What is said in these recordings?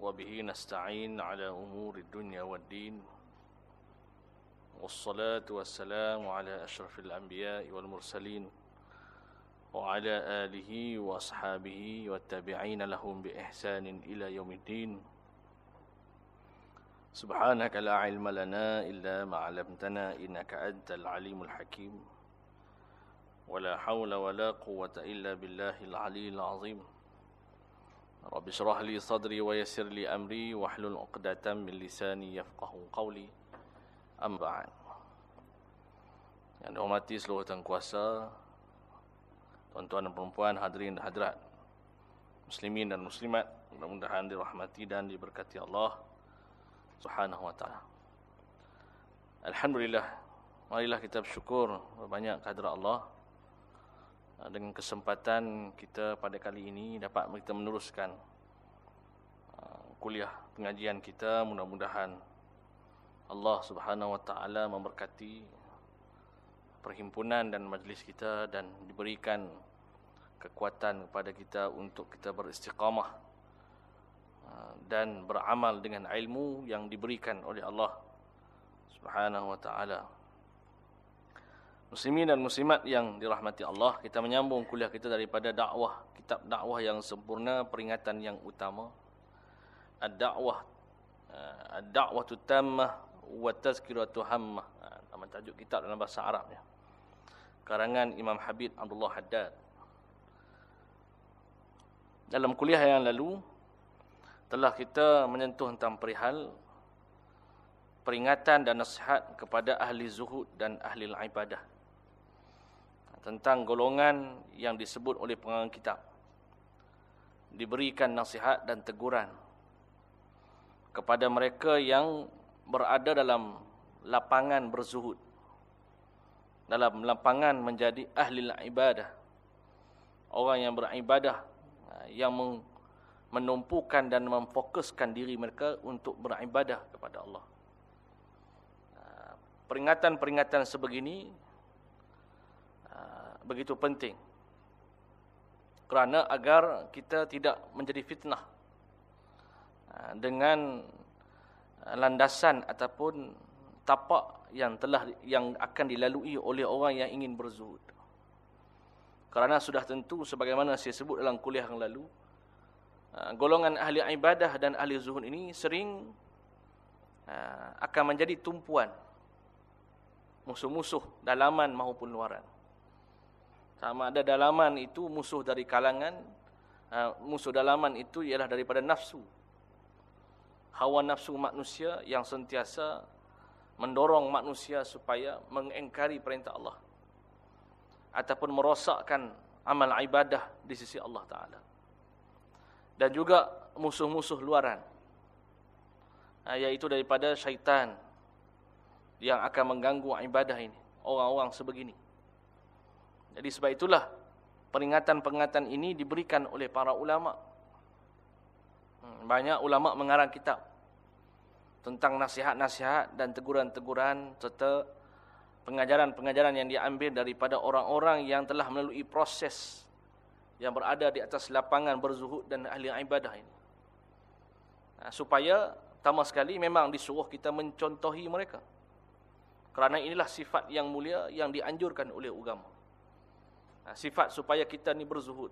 وبه نستعين على أمور الدنيا والدين. والصلاة والسلام على أشرف الأنبياء والمرسلين وعلى آله وأصحابه والتابعين لهم بإحسان إلى يوم الدين. سبحانك لا علم لنا إلا ما علمتنا إنك أنت العليم الحكيم. ولا حول ولا قوة إلا بالله العلي العظيم. رب اشرح لي صدري ويسر لي أمري واحلل عقدة من لساني يفقه قولي أما بعد Yang dihormati seluruh tuan kuasa Tuan-tuan dan perempuan hadirin dan hadirat Muslimin dan muslimat Mudah-mudahan dirahmati dan diberkati Allah Subhanahu wa ta'ala Alhamdulillah Marilah kita bersyukur banyak kehadirat Allah dengan kesempatan kita pada kali ini dapat kita meneruskan uh, kuliah pengajian kita mudah-mudahan Allah Subhanahu wa taala memberkati perhimpunan dan majlis kita dan diberikan kekuatan kepada kita untuk kita beristiqamah uh, dan beramal dengan ilmu yang diberikan oleh Allah Subhanahu wa taala. Muslimin dan muslimat yang dirahmati Allah, kita menyambung kuliah kita daripada dakwah, kitab dakwah yang sempurna, peringatan yang utama. Ad-dakwah uh, ad-da'watu tammah wa tazkiratu hammah. Uh, nama tajuk kitab dalam bahasa Arabnya. Karangan Imam Habib Abdullah Haddad. Dalam kuliah yang lalu telah kita menyentuh tentang perihal peringatan dan nasihat kepada ahli zuhud dan ahli ibadah tentang golongan yang disebut oleh pengarang kitab. Diberikan nasihat dan teguran kepada mereka yang berada dalam lapangan berzuhud dalam lapangan menjadi ahli ibadah. Orang yang beribadah ha, yang menumpukan dan memfokuskan diri mereka untuk beribadah kepada Allah. Ha, peringatan-peringatan sebegini begitu penting. Kerana agar kita tidak menjadi fitnah ha, dengan landasan ataupun tapak yang telah yang akan dilalui oleh orang yang ingin berzuhud. Kerana sudah tentu sebagaimana saya sebut dalam kuliah yang lalu, ha, golongan ahli ibadah dan ahli zuhud ini sering ha, akan menjadi tumpuan musuh-musuh dalaman maupun luaran. Sama ada dalaman itu musuh dari kalangan, uh, musuh dalaman itu ialah daripada nafsu. Hawa nafsu manusia yang sentiasa mendorong manusia supaya mengengkari perintah Allah. Ataupun merosakkan amal ibadah di sisi Allah Ta'ala. Dan juga musuh-musuh luaran. Uh, iaitu daripada syaitan yang akan mengganggu ibadah ini. Orang-orang sebegini. Jadi sebab itulah peringatan-peringatan ini diberikan oleh para ulama. Hmm, banyak ulama mengarang kitab tentang nasihat-nasihat dan teguran-teguran serta pengajaran-pengajaran yang diambil daripada orang-orang yang telah melalui proses yang berada di atas lapangan berzuhud dan ahli ibadah ini. Supaya pertama sekali memang disuruh kita mencontohi mereka. Kerana inilah sifat yang mulia yang dianjurkan oleh agama. Ha, sifat supaya kita ni berzuhud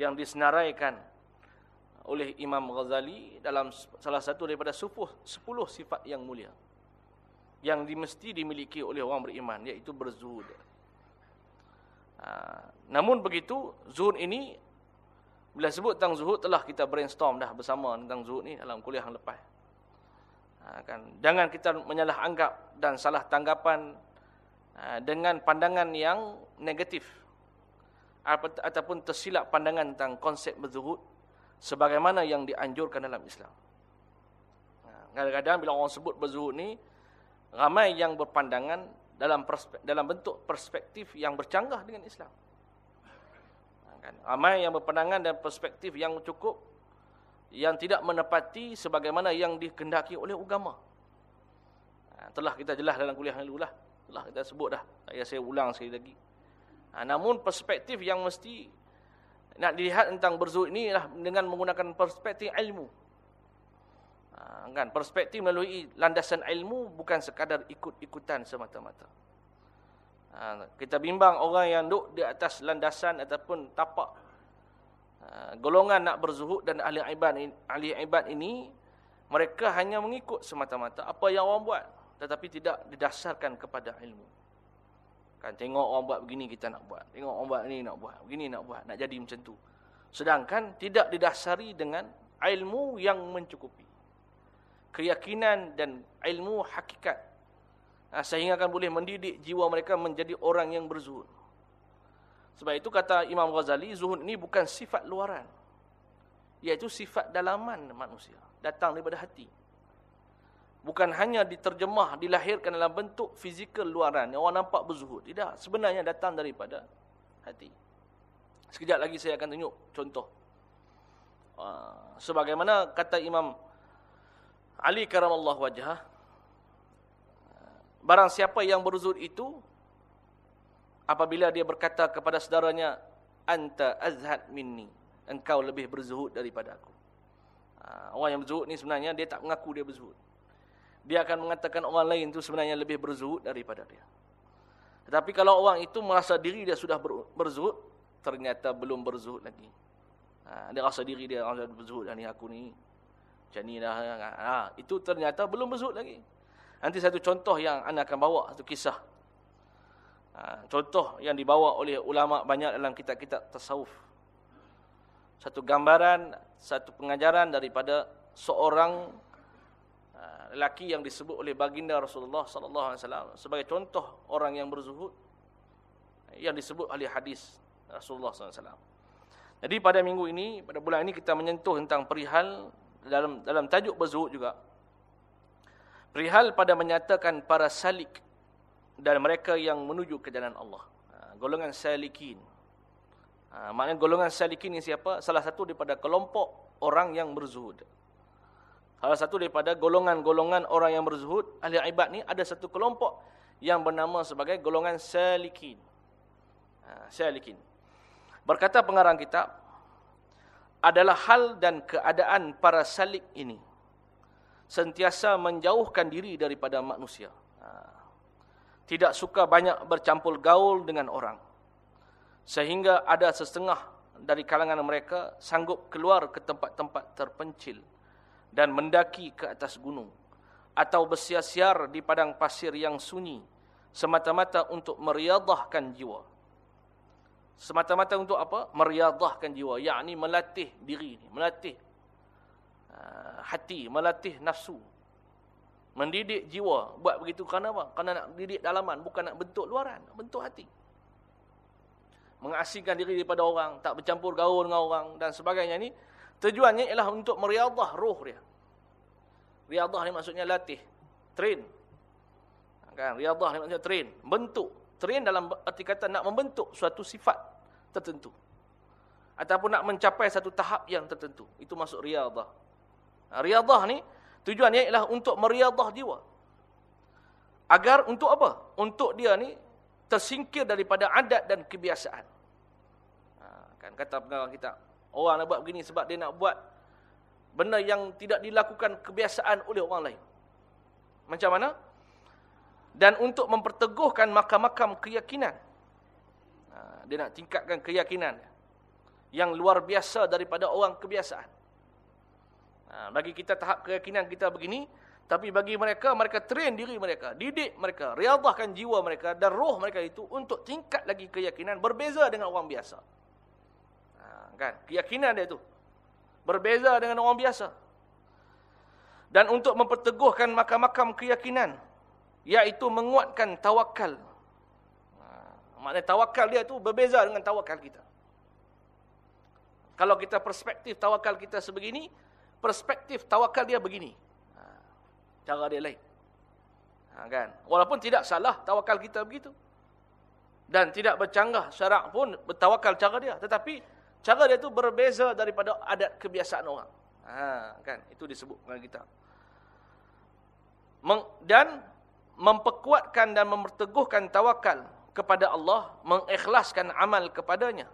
yang disenaraikan oleh Imam Ghazali dalam salah satu daripada sufuh sepuluh sifat yang mulia yang dimesti dimiliki oleh orang beriman iaitu berzuhud. Ha, namun begitu zuhud ini bila sebut tentang zuhud telah kita brainstorm dah bersama tentang zuhud ni dalam kuliah yang lepas. Ha, kan jangan kita menyalah anggap dan salah tanggapan dengan pandangan yang negatif ataupun tersilap pandangan tentang konsep berzuhud sebagaimana yang dianjurkan dalam Islam. Ha, kadang-kadang bila orang sebut berzuhud ni ramai yang berpandangan dalam dalam bentuk perspektif yang bercanggah dengan Islam. Ha, kan? Ramai yang berpandangan dan perspektif yang cukup yang tidak menepati sebagaimana yang dikendaki oleh agama. Telah kita jelas dalam kuliah yang lalu lah. Telah kita sebut dah. Tak payah saya ulang sekali lagi. Ha, namun perspektif yang mesti nak dilihat tentang berzuhud ini adalah dengan menggunakan perspektif ilmu. Ha, kan perspektif melalui landasan ilmu bukan sekadar ikut-ikutan semata-mata. Ha, kita bimbang orang yang duduk di atas landasan ataupun tapak ha, golongan nak berzuhud dan ahli ibad ahli ibad ini mereka hanya mengikut semata-mata apa yang orang buat tetapi tidak didasarkan kepada ilmu. Kan tengok orang buat begini kita nak buat. Tengok orang buat ni nak buat. Begini nak buat, nak jadi macam tu. Sedangkan tidak didasari dengan ilmu yang mencukupi keyakinan dan ilmu hakikat ha, sehingga akan boleh mendidik jiwa mereka menjadi orang yang berzuhud. Sebab itu kata Imam Ghazali, zuhud ini bukan sifat luaran. Iaitu sifat dalaman manusia. Datang daripada hati. Bukan hanya diterjemah, dilahirkan dalam bentuk fizikal luaran. Yang orang nampak berzuhud. Tidak. Sebenarnya datang daripada hati. Sekejap lagi saya akan tunjuk contoh. Ha, sebagaimana kata Imam Ali karamallahu wajhah barang siapa yang berzuhud itu apabila dia berkata kepada saudaranya anta azhad minni engkau lebih berzuhud daripada aku ha, orang yang berzuhud ni sebenarnya dia tak mengaku dia berzuhud dia akan mengatakan orang lain itu sebenarnya lebih berzuhud daripada dia tetapi kalau orang itu merasa diri dia sudah berzuhud ternyata belum berzuhud lagi ha, dia rasa diri dia orang berzuhud ni aku ni macam ni dah. Ha, itu ternyata belum berzut lagi. Nanti satu contoh yang anda akan bawa, satu kisah. Ha, contoh yang dibawa oleh ulama banyak dalam kitab-kitab tasawuf. Satu gambaran, satu pengajaran daripada seorang lelaki yang disebut oleh baginda Rasulullah sallallahu alaihi wasallam sebagai contoh orang yang berzuhud yang disebut ahli hadis Rasulullah sallallahu alaihi wasallam. Jadi pada minggu ini, pada bulan ini kita menyentuh tentang perihal dalam dalam tajuk berzuhud juga. Perihal pada menyatakan para salik dan mereka yang menuju ke jalan Allah. Ha, golongan salikin. Ha, maknanya golongan salikin ini siapa? Salah satu daripada kelompok orang yang berzuhud salah satu daripada golongan-golongan orang yang berzuhud ahli ibad ni ada satu kelompok yang bernama sebagai golongan salikin ha, salikin berkata pengarang kitab adalah hal dan keadaan para salik ini sentiasa menjauhkan diri daripada manusia. Ha. Tidak suka banyak bercampur gaul dengan orang. Sehingga ada setengah dari kalangan mereka sanggup keluar ke tempat-tempat terpencil dan mendaki ke atas gunung atau bersiar-siar di padang pasir yang sunyi semata-mata untuk meriadahkan jiwa semata-mata untuk apa? Meriadahkan jiwa, yakni melatih diri melatih uh, hati, melatih nafsu. Mendidik jiwa, buat begitu kerana apa? Kerana nak didik dalaman, bukan nak bentuk luaran, bentuk hati. Mengasingkan diri daripada orang, tak bercampur gaul dengan orang dan sebagainya ni, tujuannya ialah untuk meriadah roh dia. Riadah ni maksudnya latih, train. Kan? Riadah ni maksudnya train, bentuk train dalam arti kata nak membentuk suatu sifat tertentu ataupun nak mencapai satu tahap yang tertentu itu masuk riadah nah, riadah ni tujuannya ialah untuk meriadah jiwa agar untuk apa untuk dia ni tersingkir daripada adat dan kebiasaan nah, kan kata pengarang kita orang nak buat begini sebab dia nak buat benda yang tidak dilakukan kebiasaan oleh orang lain macam mana dan untuk memperteguhkan makam-makam keyakinan. Ha, dia nak tingkatkan keyakinan yang luar biasa daripada orang kebiasaan. Ha, bagi kita tahap keyakinan kita begini, tapi bagi mereka, mereka train diri mereka, didik mereka, riadahkan jiwa mereka dan roh mereka itu untuk tingkat lagi keyakinan berbeza dengan orang biasa. Kan? Keyakinan dia itu berbeza dengan orang biasa. Dan untuk memperteguhkan makam-makam keyakinan, iaitu menguatkan tawakal. Ha, maknanya tawakal dia tu berbeza dengan tawakal kita. Kalau kita perspektif tawakal kita sebegini, perspektif tawakal dia begini. Ha, cara dia lain. Ha, kan? Walaupun tidak salah tawakal kita begitu. Dan tidak bercanggah syarak pun bertawakal cara dia. Tetapi cara dia tu berbeza daripada adat kebiasaan orang. Ha, kan? Itu disebut dengan kita. Dan memperkuatkan dan memperteguhkan tawakal kepada Allah, mengikhlaskan amal kepadanya.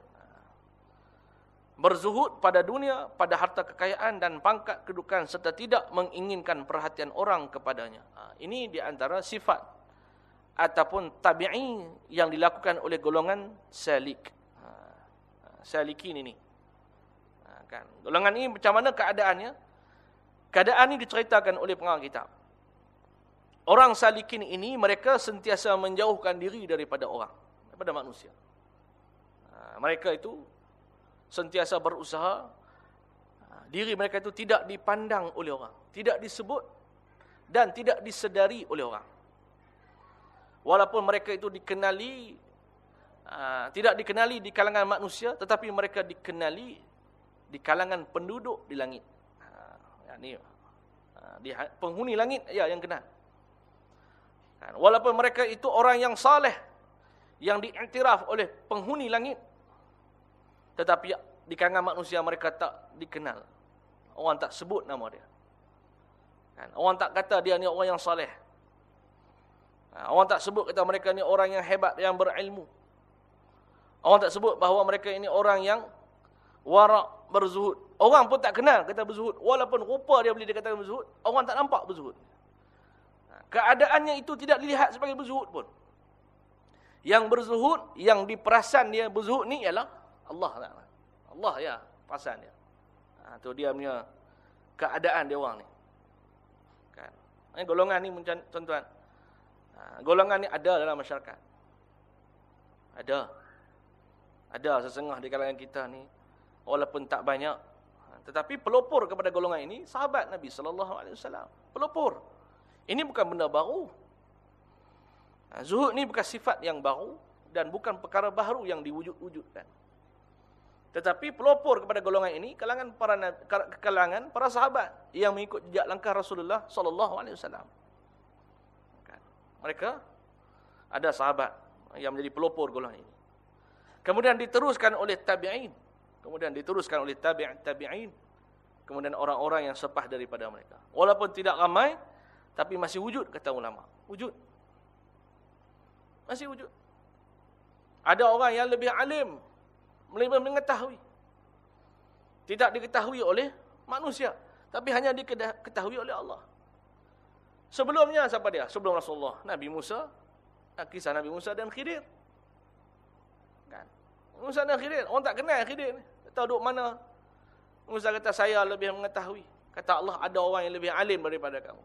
berzuhud pada dunia, pada harta kekayaan dan pangkat kedudukan serta tidak menginginkan perhatian orang kepadanya. Ha, ini di antara sifat ataupun tabi'i yang dilakukan oleh golongan salik. Salikin ini. Ha, kan? Golongan ini macam mana keadaannya? Keadaan ini diceritakan oleh pengarang kitab. Orang salikin ini mereka sentiasa menjauhkan diri daripada orang, daripada manusia. Ha, mereka itu sentiasa berusaha ha, diri mereka itu tidak dipandang oleh orang, tidak disebut dan tidak disedari oleh orang. Walaupun mereka itu dikenali ha, tidak dikenali di kalangan manusia tetapi mereka dikenali di kalangan penduduk di langit. Ha, ini di penghuni langit ya yang kenal. Walaupun mereka itu orang yang saleh yang diiktiraf oleh penghuni langit tetapi di kalangan manusia mereka tak dikenal. Orang tak sebut nama dia. Kan? Orang tak kata dia ni orang yang saleh. Ha, orang tak sebut kata mereka ni orang yang hebat, yang berilmu. Orang tak sebut bahawa mereka ini orang yang warak berzuhud. Orang pun tak kenal kata berzuhud. Walaupun rupa dia boleh dikatakan berzuhud, orang tak nampak berzuhud. Ha, keadaannya itu tidak dilihat sebagai berzuhud pun. Yang berzuhud, yang diperasan dia berzuhud ni ialah Allah Taala. Allah ya perasan dia. Ha, tu dia punya keadaan dia orang ni. Kan. Ini golongan ni tuan-tuan. Ha, golongan ni ada dalam masyarakat. Ada. Ada sesengah di kalangan kita ni walaupun tak banyak tetapi pelopor kepada golongan ini sahabat Nabi sallallahu alaihi wasallam. Pelopor. Ini bukan benda baru. Ha, zuhud ni bukan sifat yang baru dan bukan perkara baru yang diwujud-wujudkan. Tetapi pelopor kepada golongan ini kalangan para kalangan para sahabat yang mengikut jejak langkah Rasulullah sallallahu alaihi wasallam. Mereka ada sahabat yang menjadi pelopor golongan ini. Kemudian diteruskan oleh tabi'in. Kemudian diteruskan oleh tabi'in tabi'in. Kemudian orang-orang yang sepah daripada mereka. Walaupun tidak ramai tapi masih wujud kata ulama. Wujud. Masih wujud. Ada orang yang lebih alim lebih mengetahui. Tidak diketahui oleh manusia. Tapi hanya diketahui oleh Allah. Sebelumnya siapa dia? Sebelum Rasulullah. Nabi Musa. Kisah Nabi Musa dan Khidir. Musa dan Khidir. Orang tak kenal Khidir ni. Tak tahu duduk mana. Musa kata saya lebih mengetahui. Kata Allah ada orang yang lebih alim daripada kamu.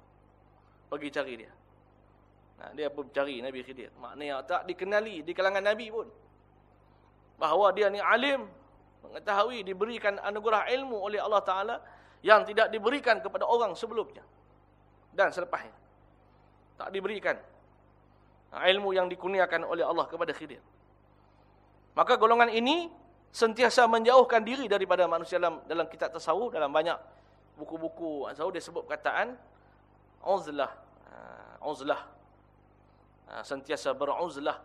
Pergi cari dia. Nah, dia pun cari Nabi Khidir. Maknanya tak dikenali di kalangan Nabi pun bahawa dia ni alim mengetahui diberikan anugerah ilmu oleh Allah taala yang tidak diberikan kepada orang sebelumnya dan selepasnya tak diberikan ilmu yang dikurniakan oleh Allah kepada Khidir maka golongan ini sentiasa menjauhkan diri daripada manusia dalam dalam kitab tasawuf dalam banyak buku-buku tasawuf dia sebut perkataan uzlah. Ha, uzlah. Ha, sentiasa beruzlah.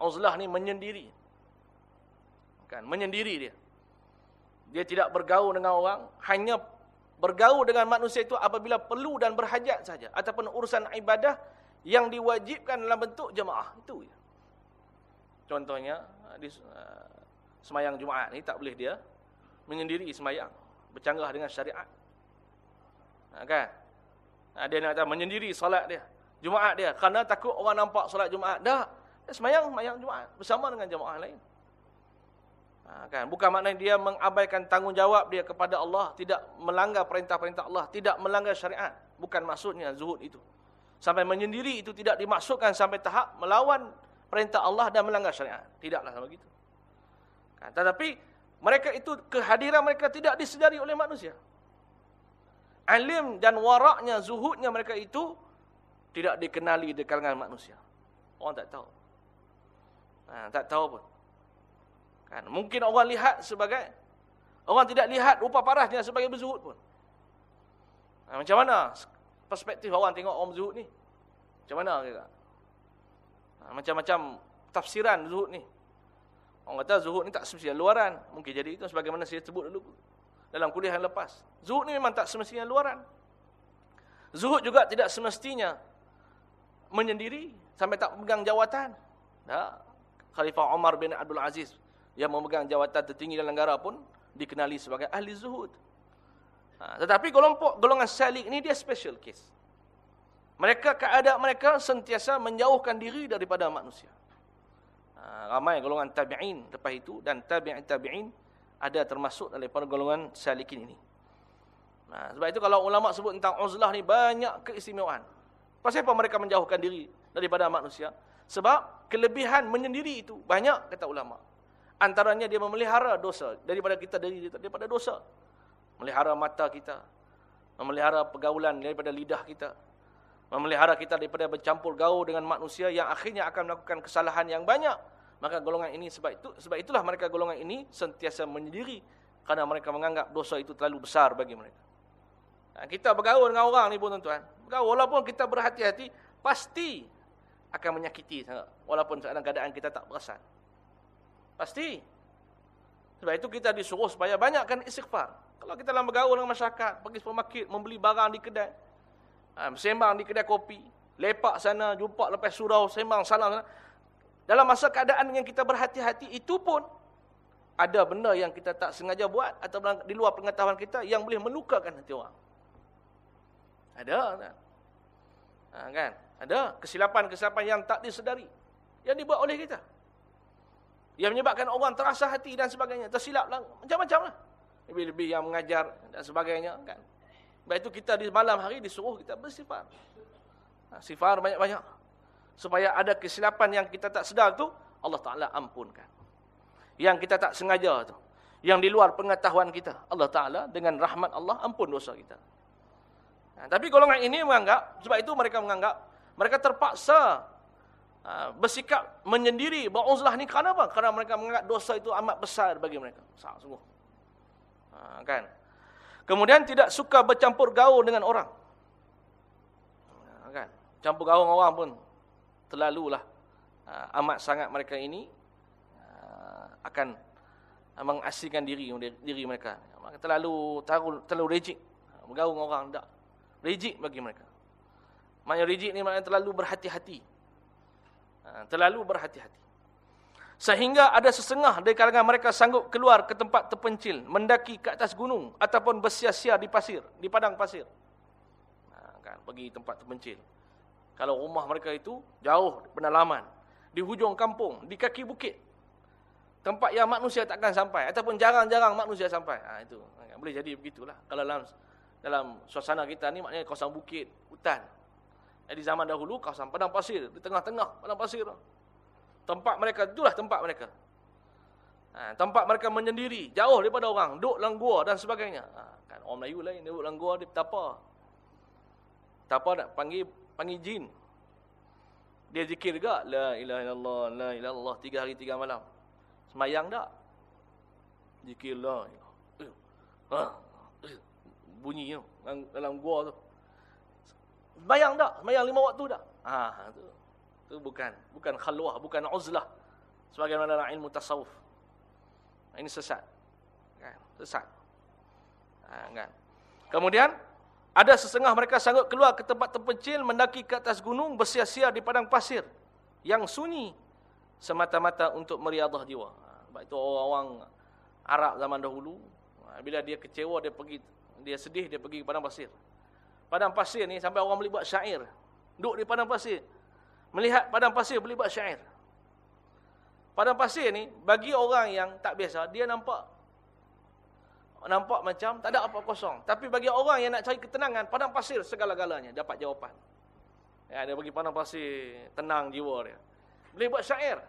Uzlah ni menyendiri. Kan menyendiri dia. Dia tidak bergaul dengan orang hanya bergaul dengan manusia itu apabila perlu dan berhajat saja ataupun urusan ibadah yang diwajibkan dalam bentuk jemaah. Itu contohnya di uh, semayang Jumaat ni tak boleh dia menyendiri semayang bercanggah dengan syariat ha, kan dia nak kata menyendiri solat dia Jumaat dia kerana takut orang nampak solat Jumaat dah semayang semayang Jumaat bersama dengan jemaah lain kan? Bukan maknanya dia mengabaikan tanggungjawab dia kepada Allah. Tidak melanggar perintah-perintah Allah. Tidak melanggar syariat. Bukan maksudnya zuhud itu. Sampai menyendiri itu tidak dimaksudkan sampai tahap melawan perintah Allah dan melanggar syariat. Tidaklah sama begitu. Kan? Tetapi mereka itu kehadiran mereka tidak disedari oleh manusia. Alim dan waraknya, zuhudnya mereka itu tidak dikenali di kalangan manusia. Orang tak tahu. Ha, tak tahu pun. Kan? Mungkin orang lihat sebagai orang tidak lihat rupa parasnya sebagai berzuhud pun. Ha, macam mana perspektif orang tengok orang berzuhud ni? Macam mana kira? Ha, macam-macam tafsiran zuhud ni. Orang kata zuhud ni tak semestinya luaran. Mungkin jadi itu sebagaimana saya sebut dulu dalam kuliah yang lepas. Zuhud ni memang tak semestinya luaran. Zuhud juga tidak semestinya menyendiri sampai tak pegang jawatan. Ha? Khalifah Umar bin Abdul Aziz yang memegang jawatan tertinggi dalam negara pun dikenali sebagai ahli zuhud. Ha, tetapi golongan salik ini dia special case. Mereka keadaan mereka sentiasa menjauhkan diri daripada manusia. Ha, ramai golongan tabi'in lepas itu dan tabi'in tabi'in ada termasuk daripada golongan salikin ini. Ha, sebab itu kalau ulama sebut tentang uzlah ni banyak keistimewaan. Pasal apa mereka menjauhkan diri daripada manusia? Sebab kelebihan menyendiri itu banyak kata ulama. Antaranya dia memelihara dosa daripada kita daripada dosa memelihara mata kita, memelihara pergaulan daripada lidah kita, memelihara kita daripada bercampur gaul dengan manusia yang akhirnya akan melakukan kesalahan yang banyak. Maka golongan ini sebab itu sebab itulah mereka golongan ini sentiasa menyendiri kerana mereka menganggap dosa itu terlalu besar bagi mereka. Nah, kita bergaul dengan orang ni pun tuan-tuan. Walaupun kita berhati-hati pasti akan menyakiti sangat walaupun dalam keadaan kita tak perasan. Pasti. Sebab itu kita disuruh supaya banyakkan istighfar. Kalau kita dalam bergaul dengan masyarakat, pergi supermarket, membeli barang di kedai, ha, sembang di kedai kopi, lepak sana, jumpa lepas surau, sembang salam sana. Dalam masa keadaan yang kita berhati-hati, itu pun ada benda yang kita tak sengaja buat atau di luar pengetahuan kita yang boleh melukakan hati orang. Ada kan? Ha, kan? Ada kesilapan-kesilapan yang tak disedari. Yang dibuat oleh kita. Yang menyebabkan orang terasa hati dan sebagainya. Tersilap lah. Macam-macam lah lebih-lebih yang mengajar dan sebagainya kan. Baik itu kita di malam hari disuruh kita bersifar. Ha, sifar banyak-banyak. Supaya ada kesilapan yang kita tak sedar tu Allah Taala ampunkan. Yang kita tak sengaja tu, yang di luar pengetahuan kita, Allah Taala dengan rahmat Allah ampun dosa kita. Ha, tapi golongan ini menganggap sebab itu mereka menganggap mereka terpaksa ha, bersikap menyendiri beruzlah ni kerana apa? Kerana mereka menganggap dosa itu amat besar bagi mereka. Sangat sungguh. Ha, kan? Kemudian tidak suka bercampur gaul dengan orang. Ha, kan? Campur gaul dengan orang pun terlalulah ha, amat sangat mereka ini akan mengasihkan diri diri mereka. Terlalu terlalu, terlalu rigid. Bergaul dengan orang tak. Rigid bagi mereka. Maknanya rigid ni maknanya terlalu berhati-hati. Terlalu berhati-hati. Sehingga ada sesengah dari kalangan mereka sanggup keluar ke tempat terpencil, mendaki ke atas gunung ataupun bersia-sia di pasir, di padang pasir. Nah, kan, pergi tempat terpencil. Kalau rumah mereka itu jauh penalaman, di hujung kampung, di kaki bukit. Tempat yang manusia takkan sampai ataupun jarang-jarang manusia sampai. Ha, itu kan, boleh jadi begitulah. Kalau dalam dalam suasana kita ni maknanya kawasan bukit, hutan. Di zaman dahulu kawasan padang pasir, di tengah-tengah padang pasir. Tempat mereka, itulah tempat mereka. Ha, tempat mereka menyendiri, jauh daripada orang, duduk dalam gua dan sebagainya. Ha, kan orang Melayu lain, duduk dalam gua, dia betapa. Betapa nak panggil panggil jin. Dia zikir juga, La ilaha illallah, La ilaha illallah, tiga hari, tiga malam. Semayang tak? Zikir la. Ha, bunyi tu, dalam gua tu. Semayang tak? Semayang lima waktu tak? Ha, tu. Itu bukan bukan khalwah, bukan uzlah. Sebagaimana dalam ilmu tasawuf. Ini sesat. Kan? Sesat. Ha, kan? Kemudian ada sesengah mereka sanggup keluar ke tempat terpencil mendaki ke atas gunung bersia-sia di padang pasir yang sunyi semata-mata untuk meriadah jiwa. Ha, sebab itu orang-orang Arab zaman dahulu ha, bila dia kecewa dia pergi dia sedih dia pergi ke padang pasir. Padang pasir ni sampai orang boleh buat syair. Duduk di padang pasir melihat padang pasir boleh buat syair. Padang pasir ni bagi orang yang tak biasa dia nampak nampak macam tak ada apa kosong. Tapi bagi orang yang nak cari ketenangan padang pasir segala-galanya dapat jawapan. Ya, dia bagi padang pasir tenang jiwa dia. Boleh buat syair.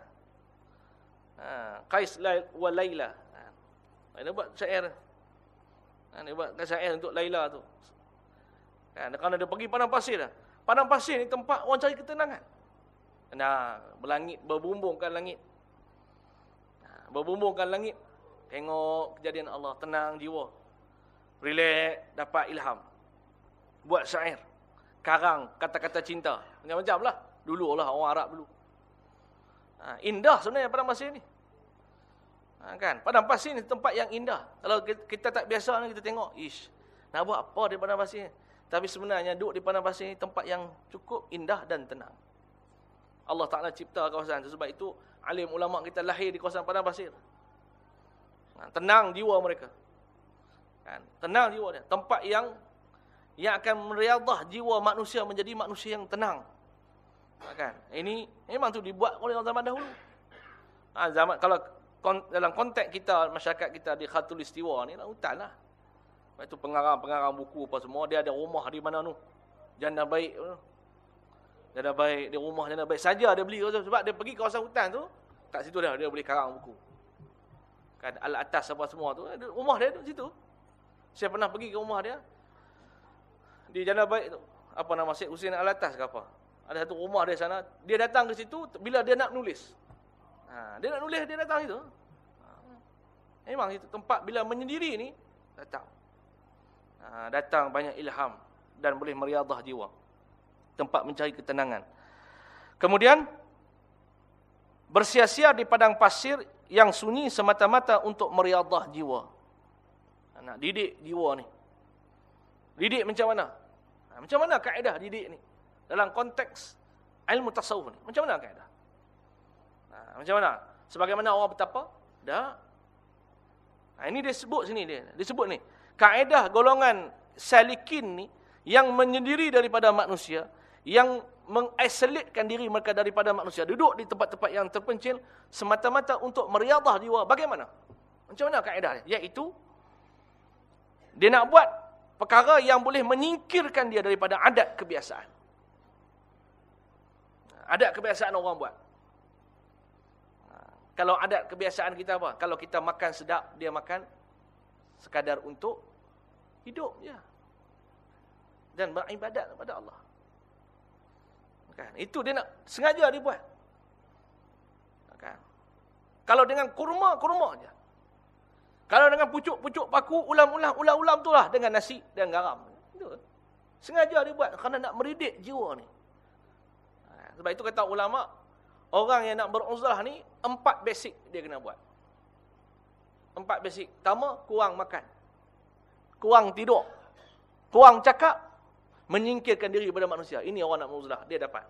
Ha, Qais wa Laila. Ha, dia buat syair. Ha, dia buat syair untuk Laila tu. Ha, kerana dia pergi padang pasir dah. Padang pasir ni tempat orang cari ketenangan. Nah, berlangit, berbumbungkan langit. Berbumbungkan langit. Tengok kejadian Allah. Tenang jiwa. Relax. Dapat ilham. Buat syair. Karang. Kata-kata cinta. Macam-macam lah. Dulu lah orang Arab dulu. Ha, indah sebenarnya padang pasir ni. Ha, kan? Padang pasir ni tempat yang indah. Kalau kita tak biasa kita tengok. Ish. Nak buat apa di padang pasir ni? Tapi sebenarnya duduk di padang pasir ni tempat yang cukup indah dan tenang. Allah Ta'ala cipta kawasan. Sebab itu, alim ulama kita lahir di kawasan padang pasir. Ha, tenang jiwa mereka. Kan? Tenang jiwa dia. Tempat yang yang akan meriadah jiwa manusia menjadi manusia yang tenang. Ha, kan? Ini memang tu dibuat oleh orang zaman dahulu. Ha, zaman kalau kon, dalam konteks kita masyarakat kita di Khatulistiwa ni lah hutan lah. Itu pengarang-pengarang buku apa semua dia ada rumah di mana tu. Janda baik tu. Janda baik di rumah janda baik saja dia beli sebab dia pergi kawasan hutan tu kat situ dah dia boleh karang buku. Kan al atas apa semua tu rumah dia tu situ. Saya pernah pergi ke rumah dia di janda baik tu. Apa nama Syed Husin Al Atas ke apa? Ada satu rumah dia sana. Dia datang ke situ bila dia nak nulis. Ha, dia nak nulis, dia datang situ. Ha, memang itu tempat bila menyendiri ni, datang. Ha, datang banyak ilham dan boleh meriadah jiwa. Tempat mencari ketenangan. Kemudian, bersia-sia di padang pasir yang sunyi semata-mata untuk meriadah jiwa. Nak didik jiwa ni. Didik macam mana? Ha, macam mana kaedah didik ni? Dalam konteks ilmu tasawuf ni. Macam mana kaedah? Ha, macam mana? Sebagaimana orang bertapa? Dah. Ha, ini dia sebut sini dia. Dia sebut ni. Kaedah golongan salikin ni yang menyendiri daripada manusia, yang mengisolate diri mereka daripada manusia, duduk di tempat-tempat yang terpencil semata-mata untuk meriadah jiwa. Bagaimana? Macam mana kaedah dia? Iaitu dia nak buat perkara yang boleh menyingkirkan dia daripada adat kebiasaan. Adat kebiasaan orang buat. Kalau adat kebiasaan kita apa? Kalau kita makan sedap, dia makan sekadar untuk hidup je. Dan beribadat kepada Allah. Kan? Itu dia nak sengaja dia buat. Kan? Kalau dengan kurma, kurma je. Kalau dengan pucuk-pucuk paku, ulam-ulam, ulam-ulam tu lah dengan nasi dan garam. Itu. Sengaja dia buat kerana nak meridik jiwa ni. Ha, sebab itu kata ulama, orang yang nak beruzlah ni, empat basic dia kena buat. Empat basic. Pertama, kurang makan. Kurang tidur. Kurang cakap. Menyingkirkan diri kepada manusia. Ini orang nak beruzlah. Dia dapat.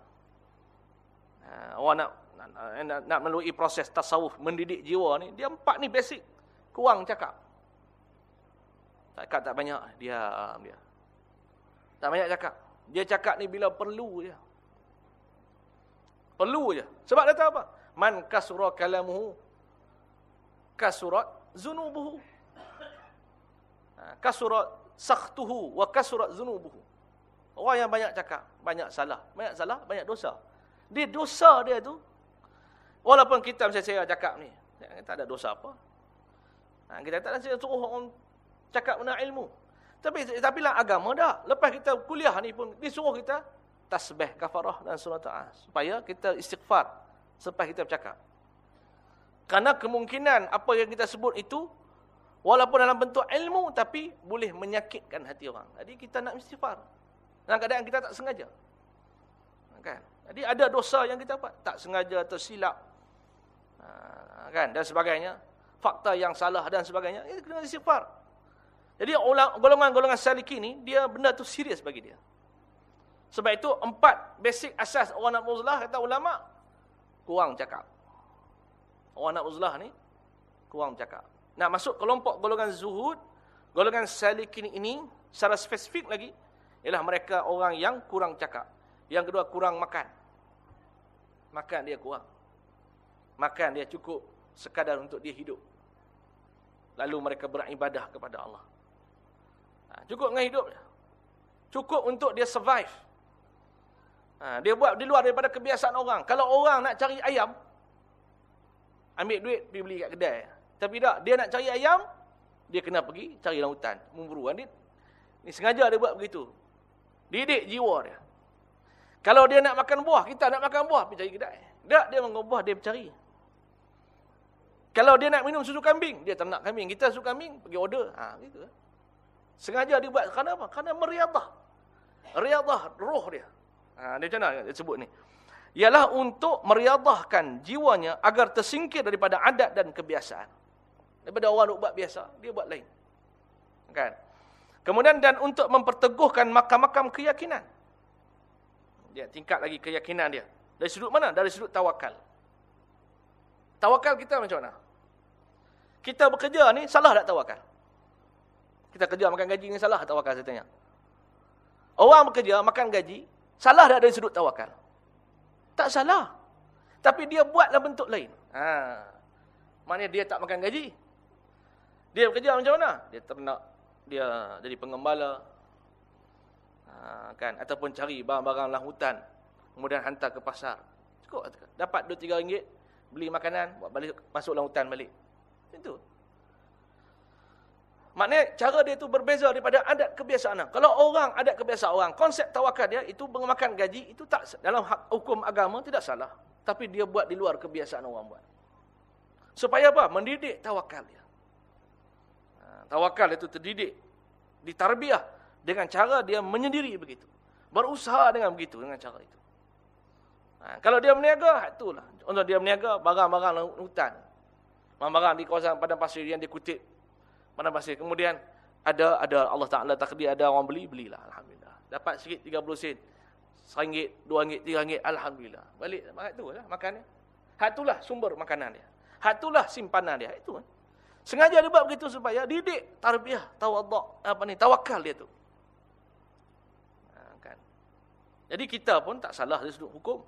Ha, orang nak, nak, nak, nak melalui proses tasawuf, mendidik jiwa ni, dia empat ni basic. Kurang cakap. Cakap tak banyak. Diam dia. Tak banyak cakap. Dia cakap ni bila perlu je. Perlu je. Sebab dia tahu apa? Man kasura kalamuhu kasurat zunubuhu. Ha, kasurat sakhtuhu wa kasurat zunubuhu. Orang yang banyak cakap, banyak salah. Banyak salah, banyak dosa. Dia dosa dia tu, walaupun kita macam saya cakap ni, tak ada dosa apa. Ha, kita tak nak suruh orang cakap guna ilmu. Tapi tapi lah agama dah. Lepas kita kuliah ni pun disuruh kita tasbih kafarah dan sunat ta'ah. Supaya kita istighfar. Selepas kita bercakap. Karena kemungkinan apa yang kita sebut itu. Walaupun dalam bentuk ilmu. Tapi boleh menyakitkan hati orang. Jadi kita nak istighfar. Dalam keadaan kita tak sengaja. Kan? Jadi ada dosa yang kita buat. Tak sengaja tersilap. Ha, kan? Dan sebagainya fakta yang salah dan sebagainya, itu kena istighfar. Jadi golongan-golongan saliki ni, dia benda tu serius bagi dia. Sebab itu empat basic asas orang nak uzlah, kata ulama, kurang cakap. Orang nak uzlah ni, kurang cakap. Nak masuk kelompok golongan zuhud, golongan saliki ini, secara spesifik lagi, ialah mereka orang yang kurang cakap. Yang kedua, kurang makan. Makan dia kurang. Makan dia cukup sekadar untuk dia hidup. Lalu mereka beribadah kepada Allah. Ha, cukup dengan hidup. Cukup untuk dia survive. Ha, dia buat di luar daripada kebiasaan orang. Kalau orang nak cari ayam, ambil duit pergi beli kat kedai. Tapi tak, dia nak cari ayam, dia kena pergi cari dalam hutan. Memburu. Ini sengaja dia buat begitu. Didik jiwa dia. Kalau dia nak makan buah, kita nak makan buah, pergi cari kedai. Tak, dia mengolah buah, dia cari. Kalau dia nak minum susu kambing, dia tak nak kambing. Kita susu kambing, pergi order. Ha, gitu. Sengaja dia buat. Kerana apa? Kerana meriadah. Riadah roh dia. Ha, dia macam mana dia sebut ni? Ialah untuk meriadahkan jiwanya agar tersingkir daripada adat dan kebiasaan. Daripada orang nak buat biasa, dia buat lain. Kan? Kemudian dan untuk memperteguhkan makam-makam keyakinan. Dia tingkat lagi keyakinan dia. Dari sudut mana? Dari sudut tawakal. Tawakal kita macam mana? Kita bekerja ni salah tak tawakal? Kita kerja makan gaji ni salah tawakal saya tanya. Orang bekerja makan gaji, salah tak dari sudut tawakal? Tak salah. Tapi dia buatlah bentuk lain. Ha. Maknanya dia tak makan gaji. Dia bekerja macam mana? Dia ternak, dia jadi pengembala. Ha, kan? Ataupun cari barang-barang lah hutan. Kemudian hantar ke pasar. Cukup. Dapat 2-3 ringgit. Beli makanan. Buat balik, masuk dalam hutan balik. Itu. Maknanya cara dia itu berbeza daripada adat kebiasaan. Kalau orang adat kebiasaan orang, konsep tawakal dia itu mengemakan gaji, itu tak dalam hukum agama tidak salah. Tapi dia buat di luar kebiasaan orang buat. Supaya apa? Mendidik tawakal dia. Ha, tawakal itu terdidik. Ditarbiah dengan cara dia menyendiri begitu. Berusaha dengan begitu, dengan cara itu. Ha, kalau dia meniaga, itulah. Untuk dia meniaga barang-barang hutan. Barang-barang di kawasan padang pasir yang dikutip. Padang pasir. Kemudian ada ada Allah Taala takdir ada orang beli, belilah alhamdulillah. Dapat sikit 30 sen. RM1, RM2, RM3, alhamdulillah. Balik makan tu lah makan dia. Hak itulah sumber makanan dia. Hak itulah simpanan dia. Itu kan. Sengaja dia buat begitu supaya didik tarbiyah, tawaduk, apa ni, tawakal dia tu. Ha, kan. Jadi kita pun tak salah dari sudut hukum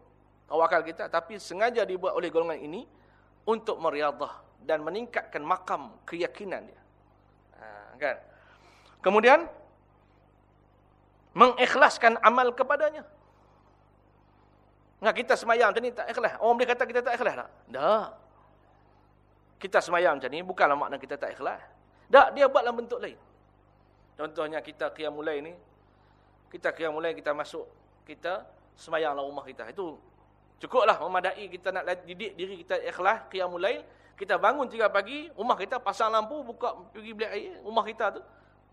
tawakal kita tapi sengaja dibuat oleh golongan ini untuk meriadah dan meningkatkan makam keyakinan dia. Ha, kan? Kemudian mengikhlaskan amal kepadanya. Nah, kita semayang ni tak ikhlas. Orang boleh kata kita tak ikhlas tak? Tak. Kita semayang macam ni bukanlah makna kita tak ikhlas. Tak, dia buat dalam bentuk lain. Contohnya kita qiyam mulai ni. Kita qiyam mulai kita masuk kita semayang dalam rumah kita. Itu cukuplah memadai kita nak didik diri kita ikhlas qiyam mulai kita bangun tiga pagi, rumah kita pasang lampu, buka pergi beli air, rumah kita tu.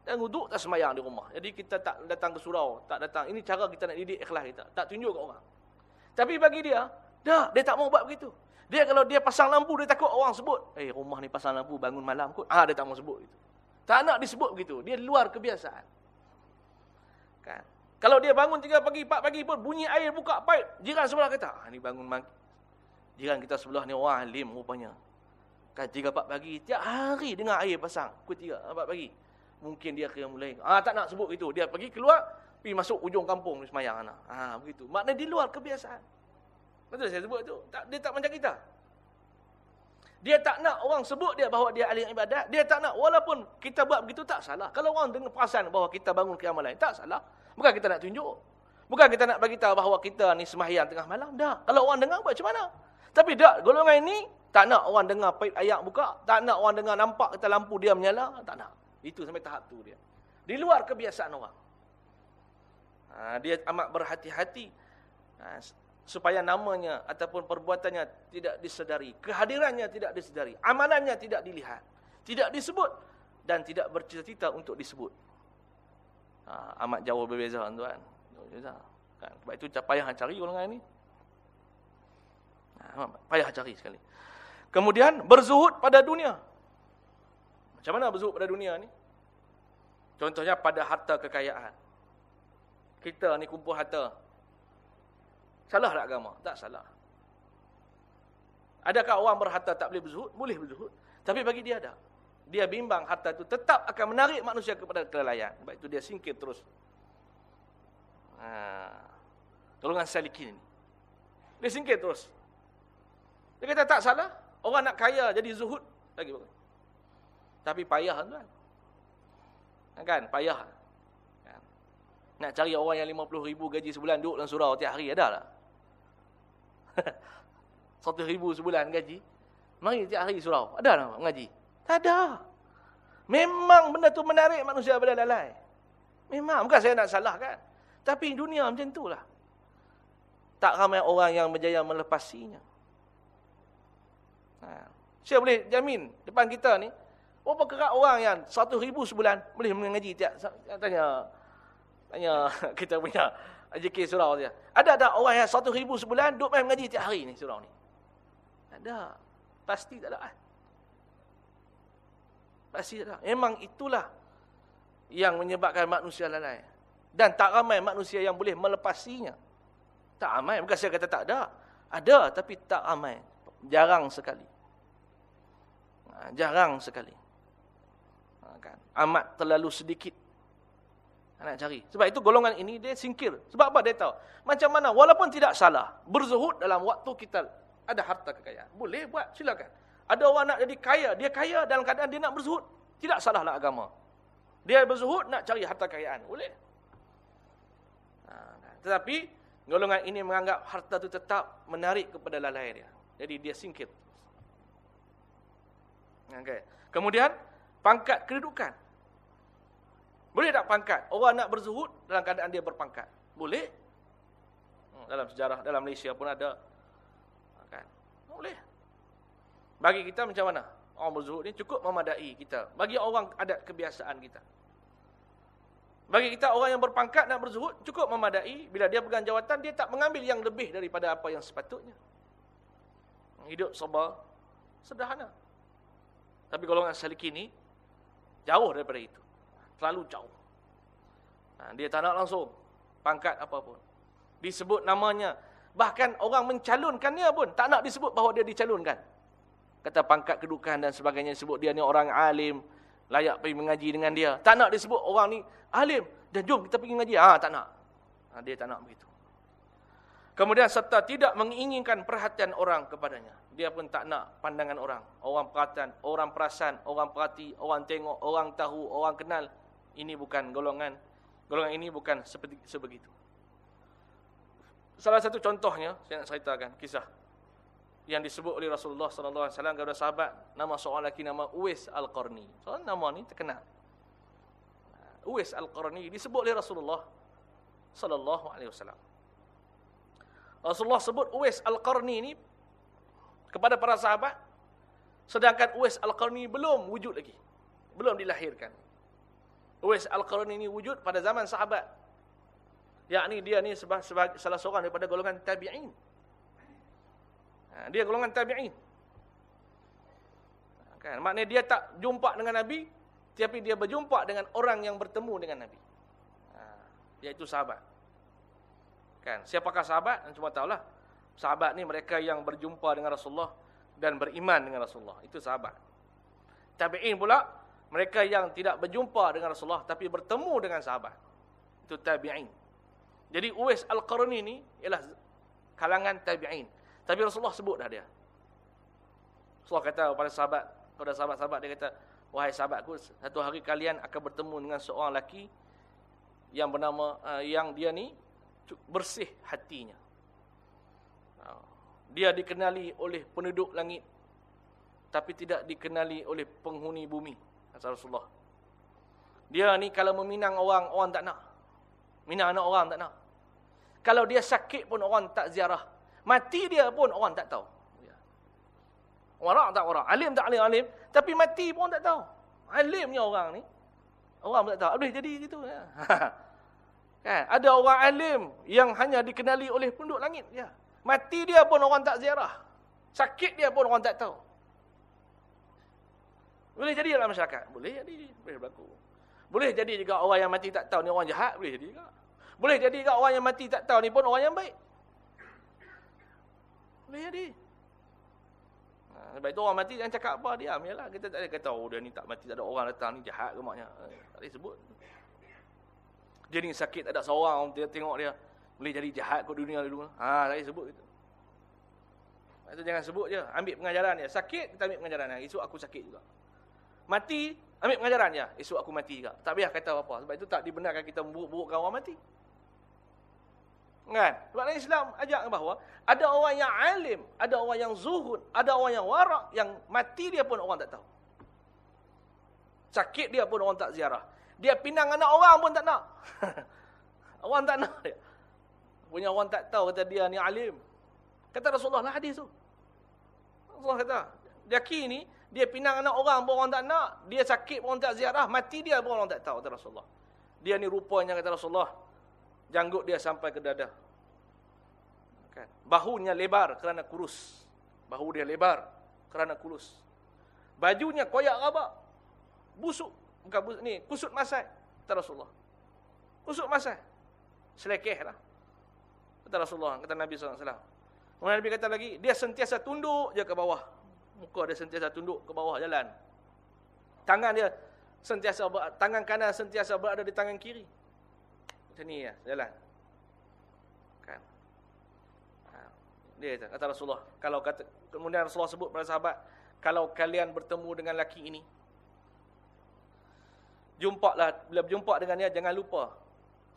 Dan duduk tak semayang di rumah. Jadi kita tak datang ke surau, tak datang. Ini cara kita nak didik ikhlas kita. Tak tunjuk ke orang. Tapi bagi dia, dah, dia tak mau buat begitu. Dia kalau dia pasang lampu, dia takut orang sebut. Eh, rumah ni pasang lampu, bangun malam kot. Ah, dia tak mau sebut itu. Tak nak disebut begitu. Dia luar kebiasaan. Kan? Kalau dia bangun tiga pagi, empat pagi pun, bunyi air buka pipe. Jiran sebelah kata, ah, ni bangun mag Jiran kita sebelah ni orang alim rupanya. Kan tiga empat pagi, tiap hari dengar air pasang. Pukul tiga empat pagi. Mungkin dia kena mulai. Ah tak nak sebut itu. Dia pergi keluar, pergi masuk ujung kampung semayang anak. Ah begitu. Maknanya di luar kebiasaan. Betul saya sebut itu. Tak, dia tak macam kita. Dia tak nak orang sebut dia bahawa dia ahli ibadat. Dia tak nak. Walaupun kita buat begitu tak salah. Kalau orang dengar perasan bahawa kita bangun kiamat lain. Tak salah. Bukan kita nak tunjuk. Bukan kita nak bagi tahu bahawa kita ni semahyang tengah malam. Tak. Kalau orang dengar buat macam mana? Tapi tak. Golongan ini tak nak orang dengar paip ayat buka. Tak nak orang dengar nampak kita lampu dia menyala. Tak nak. Itu sampai tahap tu dia. Di luar kebiasaan orang. Ha, dia amat berhati-hati. Ha, supaya namanya ataupun perbuatannya tidak disedari. Kehadirannya tidak disedari. Amalannya tidak dilihat. Tidak disebut. Dan tidak bercita-cita untuk disebut. Ha, amat jauh berbeza tuan. Berbeza. Kan? Sebab itu payah cari golongan ini. Ha, payah cari sekali. Kemudian berzuhud pada dunia. Macam mana berzuhud pada dunia ni? Contohnya pada harta kekayaan. Kita ni kumpul harta. Salah tak agama? Tak salah. Adakah orang berharta tak boleh berzuhud? Boleh berzuhud. Tapi bagi dia ada. Dia bimbang harta itu tetap akan menarik manusia kepada kelalaian. Sebab itu dia singkir terus. Ha. Golongan salikin ini. Dia singkir terus. Dia kata tak salah. Orang nak kaya jadi zuhud lagi bagus. Tapi payah tuan. Kan? Payah. Kan? Nak cari orang yang 50 ribu gaji sebulan duduk dalam surau tiap hari ada tak? 100 ribu sebulan gaji. Mari tiap hari surau. Ada tak mengaji? Tak ada. Memang benda tu menarik manusia pada lalai. Memang. Bukan saya nak salah kan. Tapi dunia macam itulah. Tak ramai orang yang berjaya melepasinya. Ha. Saya boleh jamin depan kita ni, berapa kerat orang yang satu ribu sebulan boleh mengaji tiap. Tanya, tanya kita punya AJK surau dia. Ada tak orang yang satu ribu sebulan duduk main mengaji tiap hari ni surau ni? Ada. Pasti tak ada. Pasti tak ada. Memang itulah yang menyebabkan manusia lalai. Dan tak ramai manusia yang boleh melepasinya. Tak ramai. Bukan saya kata tak ada. Ada tapi tak ramai. Jarang sekali. Ha, jarang sekali. Ha, kan? Amat terlalu sedikit nak cari. Sebab itu golongan ini dia singkir. Sebab apa dia tahu? Macam mana walaupun tidak salah berzuhud dalam waktu kita ada harta kekayaan. Boleh buat silakan. Ada orang nak jadi kaya, dia kaya dalam keadaan dia nak berzuhud. Tidak salahlah agama. Dia berzuhud nak cari harta kekayaan. Boleh. Ha, tetapi golongan ini menganggap harta itu tetap menarik kepada lalai dia. Jadi dia singkir. Okay. Kemudian pangkat kedudukan. Boleh tak pangkat? Orang nak berzuhud dalam keadaan dia berpangkat. Boleh. Hmm, dalam sejarah, dalam Malaysia pun ada. Kan? Boleh. Bagi kita macam mana? Orang berzuhud ni cukup memadai kita. Bagi orang ada kebiasaan kita. Bagi kita orang yang berpangkat nak berzuhud cukup memadai. Bila dia pegang jawatan, dia tak mengambil yang lebih daripada apa yang sepatutnya. Hidup sabar, sederhana. Tapi golongan saliki ni, jauh daripada itu terlalu jauh. Ha, dia tak nak langsung pangkat apapun. Disebut namanya. Bahkan orang mencalonkannya pun tak nak disebut bahawa dia dicalonkan. Kata pangkat kedudukan dan sebagainya disebut dia ni orang alim. Layak pergi mengaji dengan dia. Tak nak disebut orang ni alim. Dan jom kita pergi mengaji. Ah ha, tak nak. Ha, dia tak nak begitu. Kemudian serta tidak menginginkan perhatian orang kepadanya. Dia pun tak nak pandangan orang. Orang perhatian, orang perasan, orang perhati, orang tengok, orang tahu, orang kenal. Ini bukan golongan golongan ini bukan seperti sebegitu. Salah satu contohnya saya nak ceritakan kisah yang disebut oleh Rasulullah sallallahu alaihi wasallam kepada sahabat nama seorang lelaki nama Uwais Al-Qarni. Soal nama ni terkenal. Uwais Al-Qarni disebut oleh Rasulullah sallallahu alaihi wasallam. Rasulullah sebut Uwais Al-Qarni ini kepada para sahabat sedangkan Uwais Al-Qarni belum wujud lagi. Belum dilahirkan. Uwais Al-Qarni ini wujud pada zaman sahabat. Yakni dia ni sebagai salah seorang daripada golongan tabi'in. Ha, dia golongan tabi'in. Kan? Maknanya dia tak jumpa dengan Nabi. Tapi dia berjumpa dengan orang yang bertemu dengan Nabi. Ha, iaitu sahabat. Kan? Siapakah sahabat? Cuma tahulah. Sahabat ni mereka yang berjumpa dengan Rasulullah. Dan beriman dengan Rasulullah. Itu sahabat. Tabi'in pula mereka yang tidak berjumpa dengan Rasulullah tapi bertemu dengan sahabat. Itu tabi'in. Jadi Uwais Al-Qarni ini ialah kalangan tabi'in. Tapi Rasulullah sebut dah dia. Rasulullah kata kepada sahabat, kepada sahabat-sahabat dia kata, "Wahai sahabatku, satu hari kalian akan bertemu dengan seorang lelaki yang bernama uh, yang dia ni bersih hatinya." Dia dikenali oleh penduduk langit tapi tidak dikenali oleh penghuni bumi kata Rasulullah. Dia ni kalau meminang orang, orang tak nak. Minang anak orang tak nak. Kalau dia sakit pun orang tak ziarah. Mati dia pun orang tak tahu. Orang tak orang. Alim tak alim, alim. Tapi mati pun tak tahu. Alimnya orang ni. Orang tak tahu. Boleh jadi gitu. Ya. kan? Ada orang alim yang hanya dikenali oleh penduduk langit. Ya. Mati dia pun orang tak ziarah. Sakit dia pun orang tak tahu. Boleh jadi dalam masyarakat? Boleh jadi. Boleh berlaku. Boleh jadi juga orang yang mati tak tahu ni orang jahat. Boleh jadi juga. Boleh jadi juga orang yang mati tak tahu ni pun orang yang baik. Boleh jadi. Ha, sebab itu orang mati jangan cakap apa. Diam je lah. Kita tak ada kata, oh dia ni tak mati. Tak ada orang datang ni jahat ke maknya. Eh, tak boleh sebut. Dia ni sakit tak ada seorang. Orang tengok dia. Boleh jadi jahat ke dunia dulu. Ha, tak boleh sebut itu. Itu jangan sebut je. Ambil pengajaran dia. Sakit, kita ambil pengajaran dia. Esok aku sakit juga. Mati, ambil pengajaran ya. Esok aku mati juga. Tak payah kata apa-apa. Sebab itu tak dibenarkan kita memburuk-burukkan orang mati. Kan? Sebab Islam ajak bahawa ada orang yang alim, ada orang yang zuhud, ada orang yang warak, yang mati dia pun orang tak tahu. Sakit dia pun orang tak ziarah. Dia pinang anak orang pun tak nak. orang tak nak dia. Punya orang tak tahu kata dia ni alim. Kata Rasulullah lah hadis tu. Rasulullah kata, dia kini dia pinang anak orang pun orang tak nak. Dia sakit pun orang tak ziarah. Mati dia pun orang tak tahu. Kata Rasulullah. Dia ni rupanya kata Rasulullah. Janggut dia sampai ke dada. Kan? Bahunya lebar kerana kurus. Bahu dia lebar kerana kurus. Bajunya koyak rabak. Busuk. Bukan busuk. Ni, kusut masai. Kata Rasulullah. Kusut masai. Selekeh lah. Kata Rasulullah. Kata Nabi SAW. Kemudian Nabi kata lagi. Dia sentiasa tunduk je ke bawah. Muka dia sentiasa tunduk ke bawah jalan. Tangan dia sentiasa tangan kanan sentiasa berada di tangan kiri. Macam ni ya, jalan. Kan. Ha. Dia kata Rasulullah, kalau kata kemudian Rasulullah sebut pada sahabat, kalau kalian bertemu dengan laki ini, jumpalah bila berjumpa dengan dia jangan lupa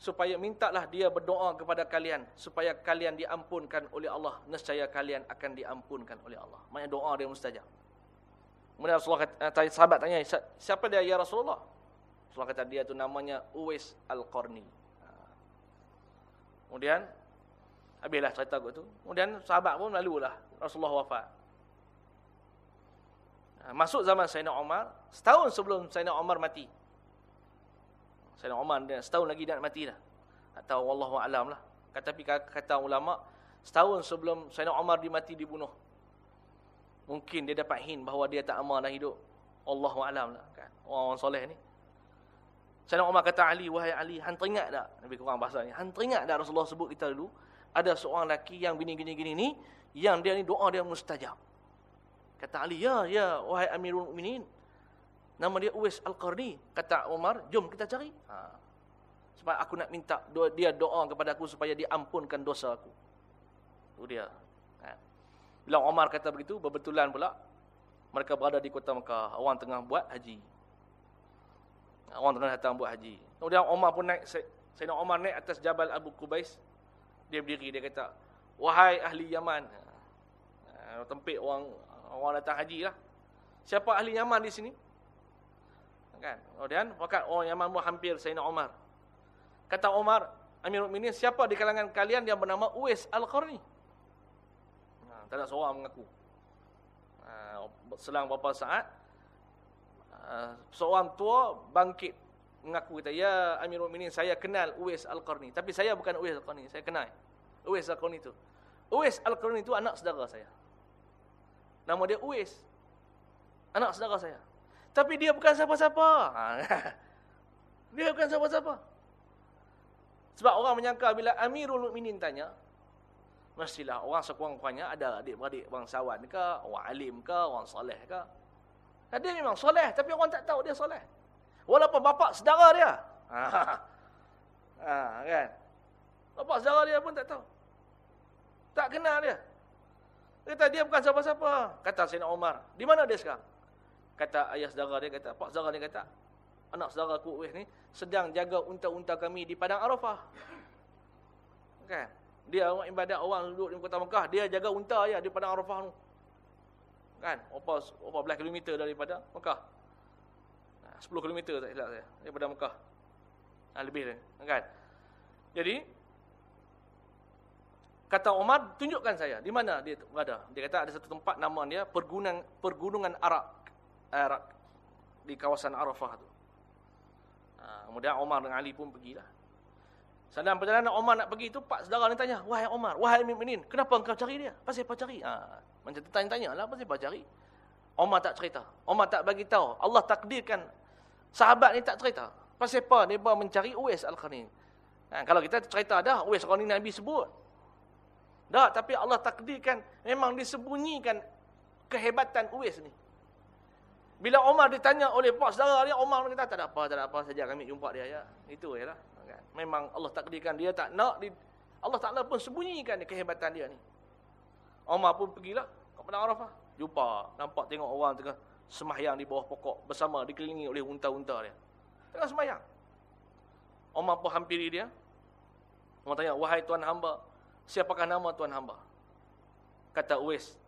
supaya mintalah dia berdoa kepada kalian. Supaya kalian diampunkan oleh Allah. Nescaya kalian akan diampunkan oleh Allah. Maknanya doa dia mustajab kemudian Rasulullah kata, eh, sahabat tanya siapa dia ya Rasulullah? Rasulullah kata dia tu namanya Uwais Al-Qarni. Ha. kemudian habislah cerita tu. Kemudian sahabat pun lalulah. Rasulullah wafat. Ha, masuk zaman Sayyidina Umar setahun sebelum Sayyidina Umar mati Sayyidina Umar dia setahun lagi dia nak mati dah. Atau wallahu alam lah. Tapi kata ulama setahun sebelum Sayyidina Umar dimati dibunuh. Mungkin dia dapat hint bahawa dia tak aman dah hidup. Allahu alam lah kan. Orang-orang soleh ni. Sayyidina Umar kata Ali, wahai Ali, hang teringat tak? Nabi kurang bahasa ni. Hang teringat tak Rasulullah sebut kita dulu ada seorang lelaki yang gini-gini-gini ni yang dia ni doa dia mustajab. Kata Ali, ya, ya, wahai Amirul Mukminin, Nama dia Uwais Al-Qarni. Kata Umar, jom kita cari. Ha. Sebab aku nak minta dia doa kepada aku supaya diampunkan dosa aku. Itu dia. Ha. Bila Umar kata begitu, berbetulan pula. Mereka berada di kota Mekah. Orang tengah buat haji. Ha, orang tengah datang buat haji. Kemudian Umar pun naik. Sayyidina Umar naik atas Jabal Abu Qubais. Dia berdiri, dia kata, Wahai ahli Yaman. Ha. Tempik orang orang datang haji lah. Siapa ahli Yaman di sini? Kan? Kemudian wakat orang yang mampu hampir Sayyidina Umar kata Umar Amirul Mukminin siapa di kalangan kalian yang bernama Uwais Al-Qarni? Ha, tak ada seorang mengaku. Ha, selang beberapa saat ha, seorang tua bangkit mengaku kata ya Amirul Mukminin saya kenal Uwais Al-Qarni. Tapi saya bukan Uwais Al-Qarni saya kenal Uwais Al-Qarni itu Uwais Al-Qarni itu anak saudara saya. Nama dia Uwais. Anak saudara saya tapi dia bukan siapa-siapa. Ha. Dia bukan siapa-siapa. Sebab orang menyangka bila Amirul Mukminin tanya, mestilah orang sekurang-kurangnya ada adik-beradik bangsawan ke, orang alim ke, orang soleh ke. Dia memang soleh, tapi orang tak tahu dia soleh. Walaupun bapak sedara dia. Ha. ha kan? Bapak sedara dia pun tak tahu. Tak kenal dia. Kata dia bukan siapa-siapa. Kata Sayyidina Umar. Di mana dia sekarang? Kata ayah saudara dia kata, pak saudara dia kata, anak saudara aku Uwais ni sedang jaga unta-unta kami di padang Arafah. Kan? Dia orang ibadat orang duduk di kota Mekah, dia jaga unta aja di padang Arafah tu. Kan? Apa berapa belas kilometer daripada Mekah? 10 ha, kilometer tak silap saya daripada Mekah. Ha, lebih dia, kan? Jadi kata Umar, tunjukkan saya di mana dia berada. Dia kata ada satu tempat nama dia Pergunungan Pergunungan Arak. Arak di kawasan Arafah tu. Ha, kemudian Omar dengan Ali pun pergilah. Sedang perjalanan Omar nak pergi tu, pak saudara ni tanya, "Wahai Omar, wahai Mukminin, kenapa engkau cari dia? Pasal apa cari?" Ha, macam tanya-tanyalah pasal apa cari. Omar tak cerita. Omar tak bagi tahu. Allah takdirkan sahabat ni tak cerita. Pasal apa dia mencari Uwais Al-Qarni? Ha, kalau kita cerita dah, Uwais Al-Qarni Nabi sebut. Dah, tapi Allah takdirkan memang disembunyikan kehebatan Uwais ni. Bila Omar ditanya oleh pak saudara dia, Omar kata tak ada apa, tak ada apa saja kami jumpa dia ya. Itu jelah. Kan? Memang Allah takdirkan dia tak nak di Allah Taala pun sembunyikan kehebatan dia ni. Omar pun pergilah ke padang Arafah. Jumpa, nampak tengok orang tengah sembahyang di bawah pokok bersama dikelilingi oleh unta-unta dia. Tengah sembahyang. Omar pun hampiri dia. Omar tanya, "Wahai tuan hamba, siapakah nama tuan hamba?" Kata Uwais,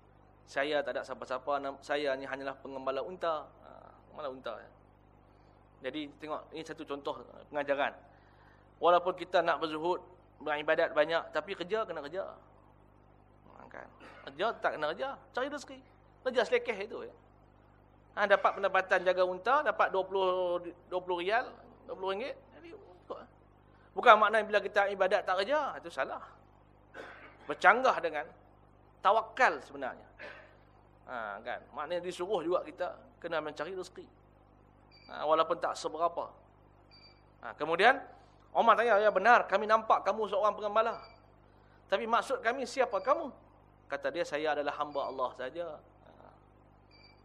saya tak ada siapa-siapa, saya ni hanyalah pengembala unta. Ha, pengembala unta. Ya. Jadi tengok, ini satu contoh pengajaran. Walaupun kita nak berzuhud, beribadat banyak, tapi kerja kena kerja. Ha, kan? Kerja tak kena kerja, cari rezeki. Kerja selekeh itu. Ya. Ha, dapat pendapatan jaga unta, dapat 20 20 rial, 20 ringgit. Jadi, bukan makna bila kita ibadat tak kerja, itu salah. Bercanggah dengan tawakal sebenarnya. Ha, kan? Maknanya disuruh juga kita kena mencari rezeki. Ha, walaupun tak seberapa. Ha, kemudian, Omar tanya, ya benar, kami nampak kamu seorang pengembala. Tapi maksud kami, siapa kamu? Kata dia, saya adalah hamba Allah saja. Ha.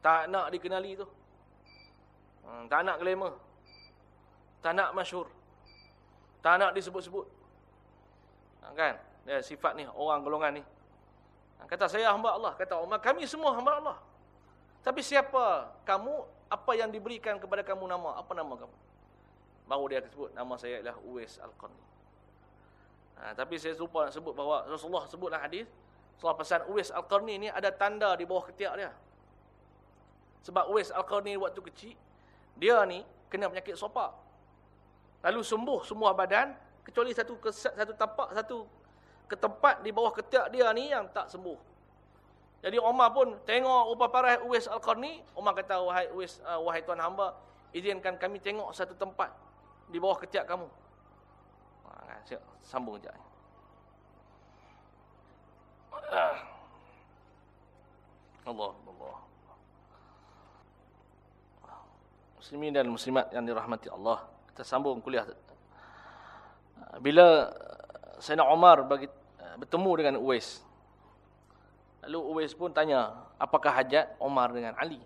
Tak nak dikenali tu. Hmm, tak nak glamour. Tak nak masyhur. Tak nak disebut-sebut. Ha, kan? Dia sifat ni orang golongan ni. Ha, kata saya hamba Allah, kata Umar kami semua hamba Allah. Tapi siapa kamu? Apa yang diberikan kepada kamu nama? Apa nama kamu? Baru dia sebut nama saya ialah Uwais Al-Qarni. Ha, tapi saya lupa nak sebut bahawa Rasulullah sebutlah hadis Rasulullah pesan Uwais Al-Qarni ni ada tanda di bawah ketiak dia. Sebab Uwais Al-Qarni waktu kecil dia ni kena penyakit sopak. Lalu sembuh semua badan kecuali satu satu tapak satu ke tempat di bawah ketiak dia ni yang tak sembuh. Jadi Umar pun tengok rupa parah Uwais Al-Qarni, Umar kata wahai Uwais uh, wahai tuan hamba, izinkan kami tengok satu tempat di bawah ketiak kamu. Ha, sambung jap. Allah Allah. Muslimin dan muslimat yang dirahmati Allah kita sambung kuliah. Bila Sayyidina Umar bagi bertemu dengan Uwais. Lalu Uwais pun tanya, apakah hajat Umar dengan Ali?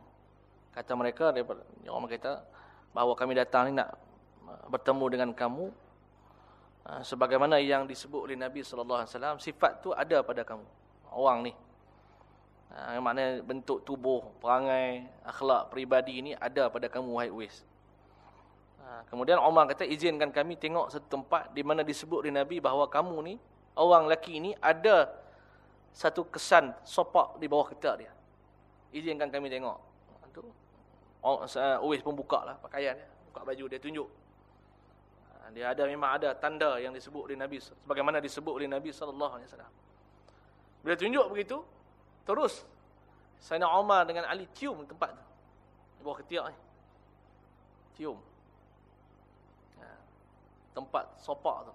Kata mereka daripada Umar kata bahawa kami datang ni nak bertemu dengan kamu sebagaimana yang disebut oleh Nabi wasallam sifat tu ada pada kamu. Orang ni. Ha, maknanya bentuk tubuh, perangai, akhlak, peribadi ini ada pada kamu wahai Uwais. Kemudian Umar kata izinkan kami tengok satu tempat di mana disebut di Nabi bahawa kamu ni orang lelaki ini ada satu kesan sopak di bawah ketak dia. Izinkan kami tengok. Tu Uwais pun buka lah pakaian dia, buka baju dia tunjuk. Ha, dia ada memang ada tanda yang disebut di Nabi sebagaimana disebut oleh Nabi wasallam. Bila tunjuk begitu, terus Sayyidina Umar dengan Ali cium tempat tu. Di bawah ketiak ni. Cium tempat sopak tu.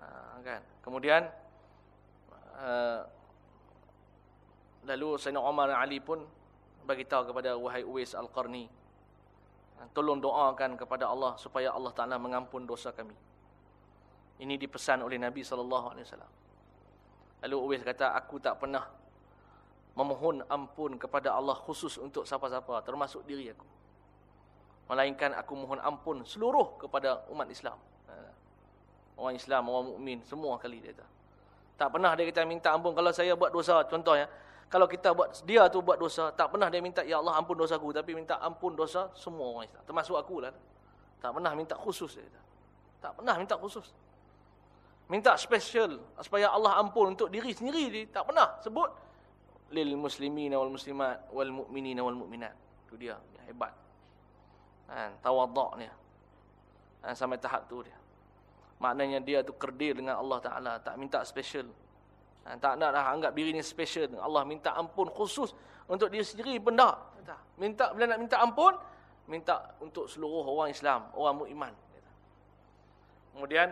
Ha, kan? Kemudian uh, lalu Sayyidina Umar Ali pun bagi tahu kepada wahai Uwais Al-Qarni ha, tolong doakan kepada Allah supaya Allah Taala mengampun dosa kami. Ini dipesan oleh Nabi sallallahu alaihi wasallam. Lalu Uwais kata aku tak pernah memohon ampun kepada Allah khusus untuk siapa-siapa termasuk diri aku. Melainkan aku mohon ampun seluruh kepada umat Islam. Ha. Orang Islam, orang mukmin semua kali dia kata. Tak pernah dia kata minta ampun kalau saya buat dosa. Contohnya, kalau kita buat dia tu buat dosa, tak pernah dia minta ya Allah ampun dosaku, tapi minta ampun dosa semua orang Islam, termasuk aku lah. Tak pernah minta khusus dia kata. Tak pernah minta khusus. Minta special supaya Allah ampun untuk diri sendiri dia tak pernah sebut lil muslimina wal muslimat wal mu'minina wal mu'minat. Itu dia, dia hebat kan, tawaduk dia. Kan, sampai tahap tu dia. Maknanya dia tu kerdil dengan Allah Ta'ala. Tak minta special. Kan, tak nak dah anggap diri ni special. Allah minta ampun khusus untuk dia sendiri benda. Minta, bila nak minta ampun, minta untuk seluruh orang Islam, orang mu'iman. Kemudian,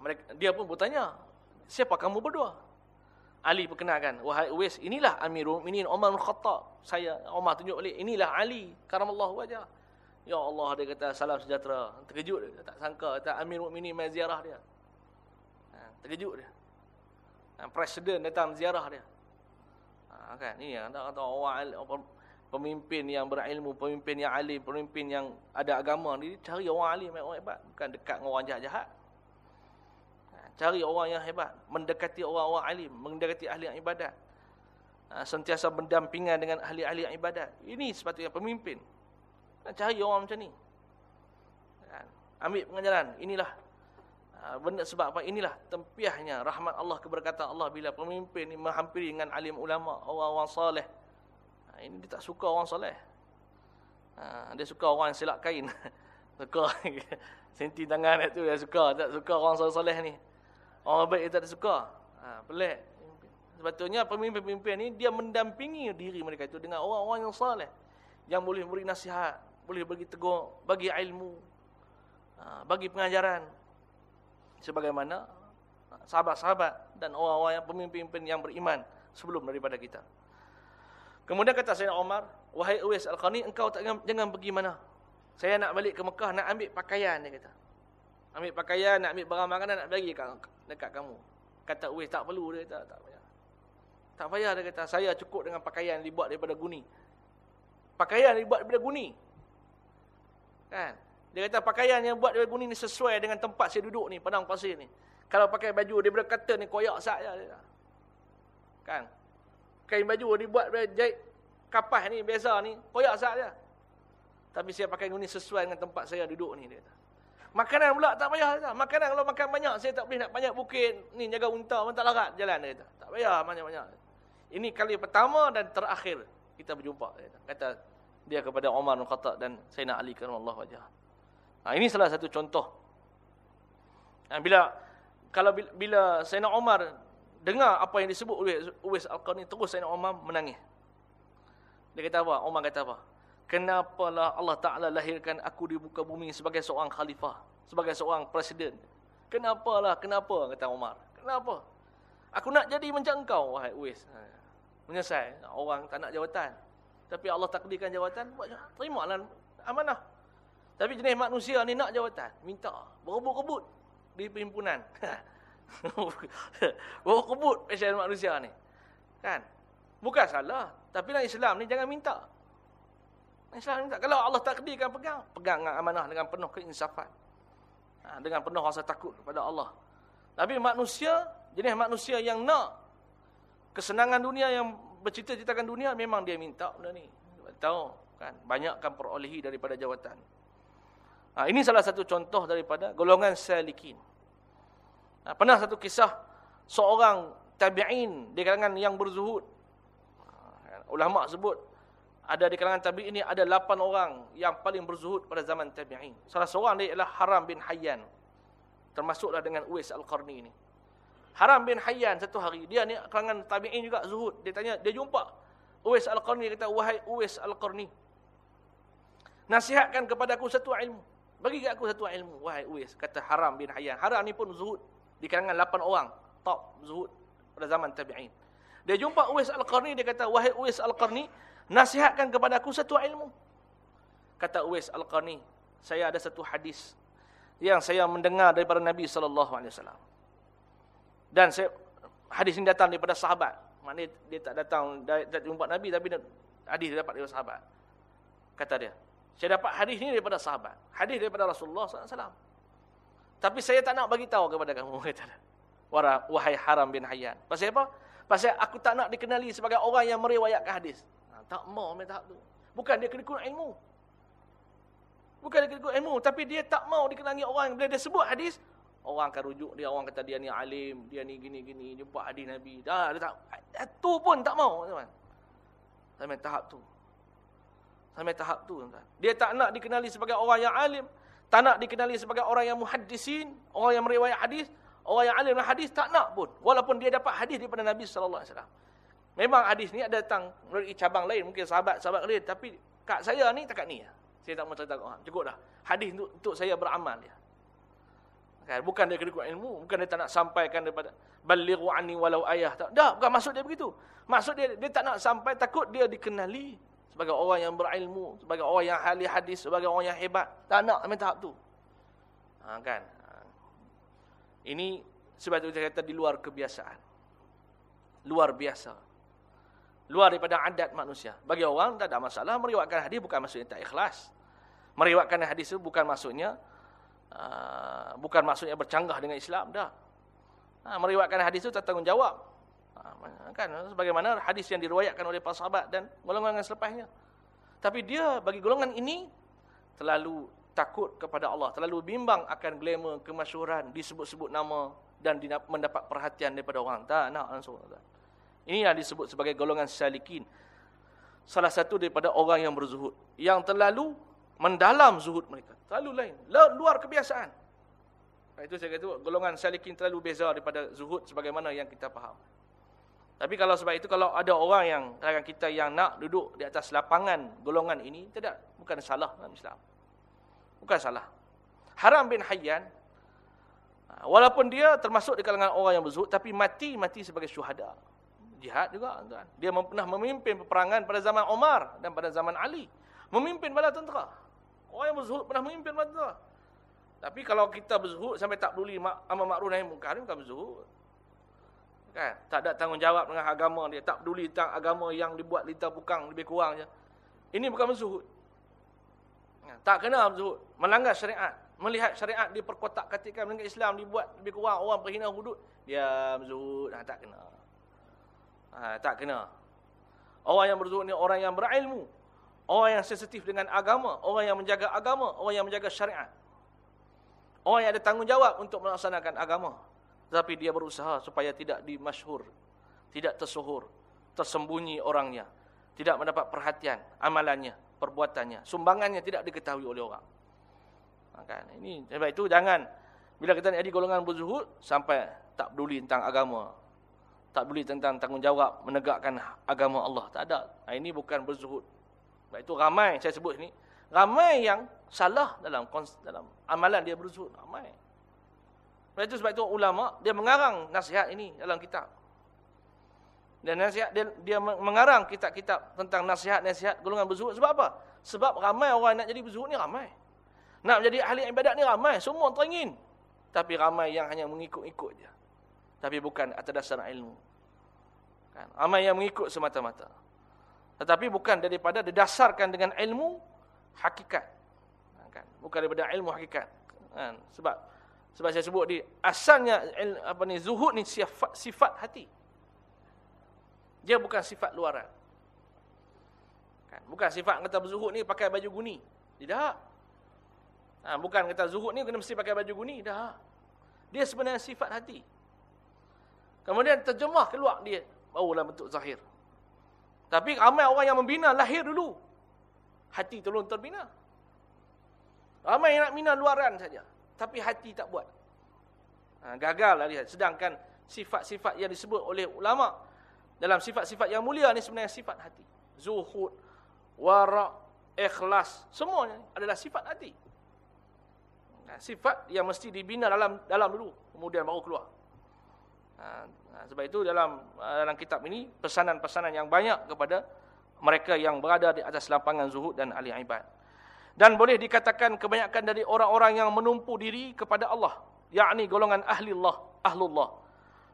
mereka, dia pun bertanya, siapa kamu berdua? Ali perkenalkan, wahai Uwais, inilah Amirul Mukminin Umar bin Khattab. Saya Umar tunjuk balik, inilah Ali karamallahu wajah. Ya Allah dia kata salam sejahtera. Terkejut dia, tak sangka tak Amirul Mukminin mai ziarah dia. Ha, terkejut dia. Ha, presiden datang ziarah dia. Ha, kan ini yang kata orang pemimpin yang berilmu, pemimpin yang alim, pemimpin yang ada agama ni cari orang alim, orang hebat, bukan dekat dengan orang jahat-jahat. Cari orang yang hebat. Mendekati orang-orang alim. Mendekati ahli ibadat. Ha, sentiasa berdampingan dengan ahli-ahli ibadat. Ini sepatutnya pemimpin. Cari orang macam ni. Ha, ambil pengajaran. Inilah. Ha, benda sebab apa? Inilah tempiahnya rahmat Allah keberkatan Allah bila pemimpin ini menghampiri dengan alim ulama. Orang-orang salih. Ini dia tak suka orang salih. Dia suka orang yang silap kain. suka senti tangan itu dia suka. Tak suka orang salih ni. Orang baik dia tak suka. Ha, pelik. Sebetulnya pemimpin-pemimpin ni dia mendampingi diri mereka itu dengan orang-orang yang saleh. Yang boleh beri nasihat, boleh bagi tegur, bagi ilmu, ha, bagi pengajaran. Sebagaimana sahabat-sahabat dan orang-orang yang pemimpin-pemimpin yang beriman sebelum daripada kita. Kemudian kata Sayyidina Omar, Wahai Uwais Al-Qani, engkau tak, jangan pergi mana? Saya nak balik ke Mekah, nak ambil pakaian, dia kata. Ambil pakaian, nak ambil barang makanan, nak bagi kat, dekat kamu. Kata Uwais, tak perlu dia. Tak, tak payah. Tak payah dia kata, saya cukup dengan pakaian dibuat daripada guni. Pakaian dibuat daripada guni. Kan? Dia kata pakaian yang buat daripada guni ni sesuai dengan tempat saya duduk ni, padang pasir ni. Kalau pakai baju daripada kata ni, koyak saja. Kan? Kain baju dibuat daripada jahit kapas ni, biasa ni, koyak saja. Tapi saya pakai guni sesuai dengan tempat saya duduk ni. Dia kata. Makanan pula tak payah. Tak. Makanan kalau makan banyak, saya tak boleh nak banyak bukit. Ni jaga unta, pun tak larat jalan. Dia kata. Tak payah banyak-banyak. Ini kali pertama dan terakhir kita berjumpa. Dia kata dia kepada Umar bin Khattab dan Sayyidina Ali Allah wajah. Ha, ini salah satu contoh. Ha, bila kalau bila, bila Sayyidina Umar dengar apa yang disebut oleh Uwais Al-Qarni terus Sayyidina Umar menangis. Dia kata apa? Umar kata apa? Kenapalah Allah Ta'ala lahirkan aku di muka bumi sebagai seorang khalifah. Sebagai seorang presiden. Kenapalah, kenapa? Kata Umar. Kenapa? Aku nak jadi macam engkau, wahai Uwais. Ha. Menyesal. Orang tak nak jawatan. Tapi Allah takdirkan jawatan, terimalah amanah. Tapi jenis manusia ni nak jawatan. Minta. Berebut-rebut di perhimpunan. Berebut-rebut pasal manusia ni. Kan? Bukan salah. Tapi dalam Islam ni jangan minta. Islam minta. Kalau Allah takdirkan pegang, pegang dengan amanah dengan penuh keinsafan. Ha, dengan penuh rasa takut kepada Allah. Tapi manusia, jenis manusia yang nak kesenangan dunia yang bercita-citakan dunia memang dia minta benda ni. Tahu kan banyakkan perolehi daripada jawatan. Ha, ini salah satu contoh daripada golongan salikin. Ha, pernah satu kisah seorang tabi'in di kalangan yang berzuhud. Ha, ulama sebut ada di kalangan tabi'in ini ada 8 orang yang paling berzuhud pada zaman tabi'in. Salah seorang dia ialah Haram bin Hayyan. Termasuklah dengan Uwais Al-Qarni ini. Haram bin Hayyan satu hari, dia ni kalangan tabi'in juga zuhud. Dia tanya, dia jumpa Uwais Al-Qarni, kata, wahai Uwais Al-Qarni. Nasihatkan kepada aku satu ilmu. Bagi aku satu ilmu, wahai Uwais. Kata Haram bin Hayyan. Haram ni pun zuhud. Di kalangan 8 orang. Top zuhud pada zaman tabi'in. Dia jumpa Uwais Al-Qarni, dia kata, wahai Uwais Al-Qarni, Nasihatkan kepada aku satu ilmu. Kata Uwais Al-Qarni, saya ada satu hadis yang saya mendengar daripada Nabi sallallahu alaihi wasallam. Dan saya hadis ini datang daripada sahabat. Maknanya dia tak datang dari jumpa Nabi tapi hadis dia dapat daripada sahabat. Kata dia, saya dapat hadis ini daripada sahabat. Hadis daripada Rasulullah wasallam. Tapi saya tak nak bagi tahu kepada kamu kata. Wahai Haram bin Hayyan. Pasal apa? Pasal aku tak nak dikenali sebagai orang yang meriwayatkan hadis. Tak mau ambil tahap tu. Bukan dia kena ilmu. Bukan dia kena ilmu. Tapi dia tak mau dikenangi orang. Bila dia sebut hadis, orang akan rujuk dia. Orang kata dia ni alim. Dia ni gini-gini. Jumpa hadis Nabi. Dah, dia tak. Itu pun tak mau. Teman. Sampai tahap tu. Sampai tahap tu. Teman. Dia tak nak dikenali sebagai orang yang alim. Tak nak dikenali sebagai orang yang muhaddisin. Orang yang meriwayat hadis. Orang yang alim hadis tak nak pun. Walaupun dia dapat hadis daripada Nabi SAW. Memang hadis ni ada datang melalui cabang lain, mungkin sahabat-sahabat lain. Tapi kat saya ni, tak kat ni. Saya tak mau cerita kat orang. Cukup dah. Hadis untuk, untuk saya beramal dia. Kan? Bukan dia kena ilmu. Bukan dia tak nak sampaikan daripada balighu anni walau ayah. Tak. Dah, bukan maksud dia begitu. Maksud dia, dia tak nak sampai, takut dia dikenali sebagai orang yang berilmu, sebagai orang yang ahli hadis, sebagai orang yang hebat. Tak nak sampai tahap tu. Ha, kan? Ha. Ini sebab itu saya kata di luar kebiasaan. Luar biasa luar daripada adat manusia. Bagi orang tak ada masalah meriwayatkan hadis bukan maksudnya tak ikhlas. Meriwayatkan hadis itu bukan maksudnya uh, bukan maksudnya bercanggah dengan Islam dah. Uh, meriwayatkan hadis itu tanggungjawab. Uh, kan sebagaimana hadis yang diriwayatkan oleh para sahabat dan golongan selepasnya. Tapi dia bagi golongan ini terlalu takut kepada Allah, terlalu bimbang akan glamour kemasyhuran, disebut-sebut nama dan mendapat perhatian daripada orang. Tak nak langsung. Tak. Ini yang disebut sebagai golongan salikin. Salah satu daripada orang yang berzuhud. Yang terlalu mendalam zuhud mereka. Terlalu lain. Luar kebiasaan. Itu saya kata golongan salikin terlalu beza daripada zuhud sebagaimana yang kita faham. Tapi kalau sebab itu kalau ada orang yang rakan kita yang nak duduk di atas lapangan golongan ini tidak bukan salah dalam Islam. Bukan salah. Haram bin Hayyan walaupun dia termasuk di kalangan orang yang berzuhud tapi mati mati sebagai syuhada jihad juga. Dia pernah memimpin peperangan pada zaman Omar dan pada zaman Ali. Memimpin bala tentera. Orang yang berzuhud pernah memimpin tentera. Tapi kalau kita berzuhud sampai tak peduli amal makruf nahi munkar, bukan berzuhud. Kan? Tak ada tanggungjawab dengan agama dia. Tak peduli tentang agama yang dibuat lita bukang lebih kurang je. Ini bukan berzuhud. Ha, tak kena berzuhud. Melanggar syariat. Melihat syariat diperkotak katikan dengan Islam dibuat lebih kurang orang berhina hudud. Dia berzuhud. Ha, tak kena. Ha, tak kena. Orang yang berzuhud ni orang yang berilmu. Orang yang sensitif dengan agama. Orang yang menjaga agama. Orang yang menjaga syariat. Orang yang ada tanggungjawab untuk melaksanakan agama. Tapi dia berusaha supaya tidak dimasyhur, tidak tersuhur, tersembunyi orangnya, tidak mendapat perhatian amalannya, perbuatannya, sumbangannya tidak diketahui oleh orang. Kan ini sebab itu jangan bila kita jadi golongan berzuhud sampai tak peduli tentang agama. Tak peduli tentang tanggungjawab menegakkan agama Allah. Tak ada. Ini bukan berzuhud. Sebab itu ramai saya sebut ni, ramai yang salah dalam dalam amalan dia berzuhud, ramai. Sebab itu, sebab itu ulama dia mengarang nasihat ini dalam kitab. Dan nasihat dia, dia mengarang kitab-kitab tentang nasihat-nasihat golongan berzuhud. Sebab apa? Sebab ramai orang nak jadi berzuhud ni ramai. Nak menjadi ahli ibadat ni ramai. Semua teringin. Tapi ramai yang hanya mengikut-ikut je. Tapi bukan atas dasar ilmu. Kan? Ramai yang mengikut semata-mata. Tetapi bukan daripada didasarkan dengan ilmu hakikat. Kan? Bukan daripada ilmu hakikat. Kan? Sebab sebab saya sebut di asalnya apa ni zuhud ni sifat sifat hati. Dia bukan sifat luaran. Kan? Bukan sifat kata berzuhud ni pakai baju guni. Tidak. Ha, bukan kata zuhud ni kena mesti pakai baju guni. Tidak. Dia sebenarnya sifat hati. Kemudian terjemah keluar dia barulah bentuk zahir. Tapi ramai orang yang membina lahir dulu. Hati tolong terbina. Ramai yang nak bina luaran saja tapi hati tak buat. Ha, gagal lah lihat. Sedangkan sifat-sifat yang disebut oleh ulama dalam sifat-sifat yang mulia ni sebenarnya sifat hati. Zuhud, wara', ikhlas, semuanya adalah sifat hati. Ha, sifat yang mesti dibina dalam dalam dulu, kemudian baru keluar. Ha, sebab itu dalam dalam kitab ini pesanan-pesanan yang banyak kepada mereka yang berada di atas lapangan zuhud dan ahli ibad. Dan boleh dikatakan kebanyakan dari orang-orang yang menumpu diri kepada Allah. Yakni golongan ahli Allah, ahlullah.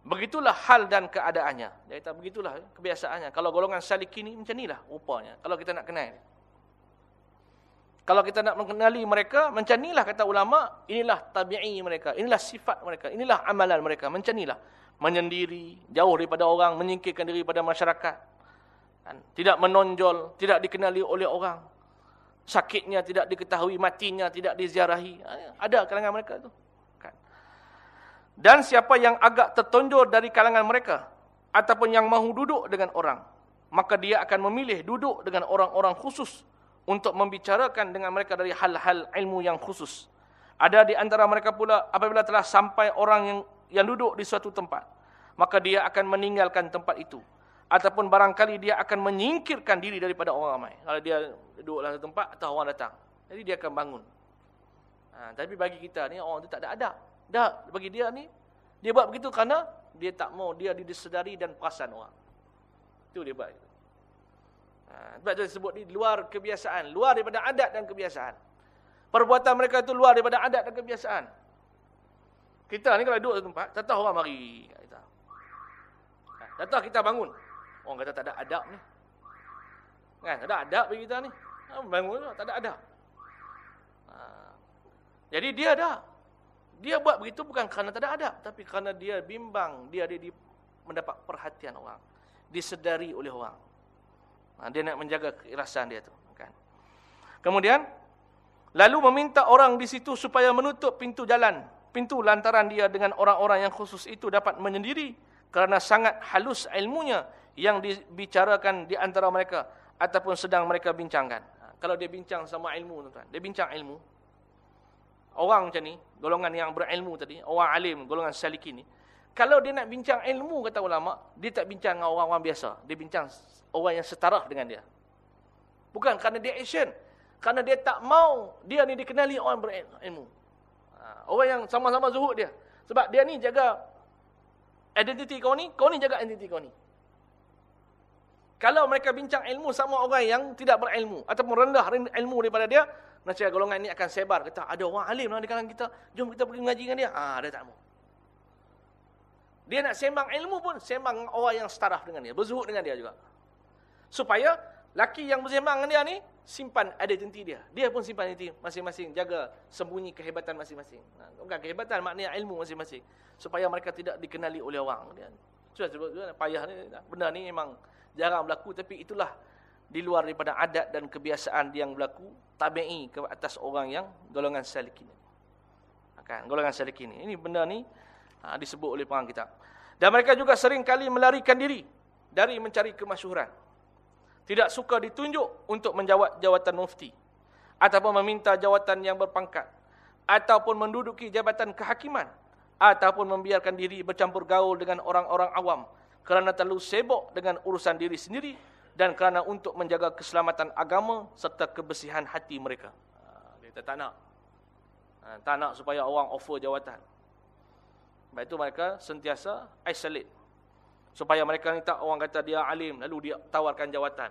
Begitulah hal dan keadaannya. Kata begitulah kebiasaannya. Kalau golongan salik ini macam inilah rupanya. Kalau kita nak kenal. Kalau kita nak mengenali mereka, macam inilah kata ulama, inilah tabi'i mereka. Inilah sifat mereka. Inilah amalan mereka. Macam inilah. Menyendiri, jauh daripada orang, menyingkirkan diri pada masyarakat. Tidak menonjol, tidak dikenali oleh orang sakitnya tidak diketahui, matinya tidak diziarahi. Ha, ada kalangan mereka itu. Kan. Dan siapa yang agak tertonjol dari kalangan mereka, ataupun yang mahu duduk dengan orang, maka dia akan memilih duduk dengan orang-orang khusus untuk membicarakan dengan mereka dari hal-hal ilmu yang khusus. Ada di antara mereka pula apabila telah sampai orang yang yang duduk di suatu tempat, maka dia akan meninggalkan tempat itu ataupun barangkali dia akan menyingkirkan diri daripada orang ramai. Kalau dia duduklah di tempat atau orang datang. Jadi dia akan bangun. Ha, tapi bagi kita ni orang tu tak ada adab. Dah bagi dia ni dia buat begitu kerana dia tak mau dia disedari dan perasan orang. Itu dia buat. Ha, sebab tu disebut di luar kebiasaan, luar daripada adat dan kebiasaan. Perbuatan mereka itu luar daripada adat dan kebiasaan. Kita ni kalau duduk di tempat, tak tahu orang mari. Kita. Tak tahu kita bangun. Orang kata tak ada adab ni. Kan? Tak ada adab bagi kita ni. Ha, bangun tu, tak ada adab. Ha. Jadi dia ada. Dia buat begitu bukan kerana tak ada adab. Tapi kerana dia bimbang. Dia ada di, mendapat perhatian orang. Disedari oleh orang. Ha, dia nak menjaga keirasan dia tu. Kan? Kemudian, lalu meminta orang di situ supaya menutup pintu jalan. Pintu lantaran dia dengan orang-orang yang khusus itu dapat menyendiri. Kerana sangat halus ilmunya yang dibicarakan di antara mereka ataupun sedang mereka bincangkan. Ha, kalau dia bincang sama ilmu tuan-tuan, dia bincang ilmu. Orang macam ni, golongan yang berilmu tadi, orang alim, golongan salikin ni, kalau dia nak bincang ilmu kata ulama, dia tak bincang dengan orang-orang biasa, dia bincang orang yang setara dengan dia. Bukan kerana dia action, kerana dia tak mau dia ni dikenali orang berilmu. Ha, orang yang sama-sama zuhud dia. Sebab dia ni jaga identiti kau ni, kau ni jaga identiti kau ni. Kalau mereka bincang ilmu sama orang yang tidak berilmu ataupun rendah ilmu daripada dia, nanti golongan ini akan sebar kata ada orang alim lah di kalangan kita, jom kita pergi mengaji dengan dia. Ah, dia tak mau. Dia nak sembang ilmu pun sembang orang yang setaraf dengan dia, berzuhud dengan dia juga. Supaya laki yang bersembang dengan dia ni simpan identiti dia. Dia pun simpan identiti masing-masing, jaga sembunyi kehebatan masing-masing. Nah, bukan kehebatan maknanya ilmu masing-masing supaya mereka tidak dikenali oleh orang. Dia sudah sebut payah ni benda ni memang jarang berlaku tapi itulah di luar daripada adat dan kebiasaan yang berlaku tabi'i ke atas orang yang golongan salikin. Kan golongan salikin ini. Benda ni ha, disebut oleh perang kita. Dan mereka juga sering kali melarikan diri dari mencari kemasyuhuran. Tidak suka ditunjuk untuk menjawat jawatan mufti. Ataupun meminta jawatan yang berpangkat. Ataupun menduduki jabatan kehakiman. Ataupun membiarkan diri bercampur gaul dengan orang-orang awam. Kerana terlalu sibuk dengan urusan diri sendiri. Dan kerana untuk menjaga keselamatan agama serta kebersihan hati mereka. Ha, dia tak nak. Ha, tak nak supaya orang offer jawatan. Sebab itu mereka sentiasa isolate. Supaya mereka ni tak orang kata dia alim, lalu dia tawarkan jawatan.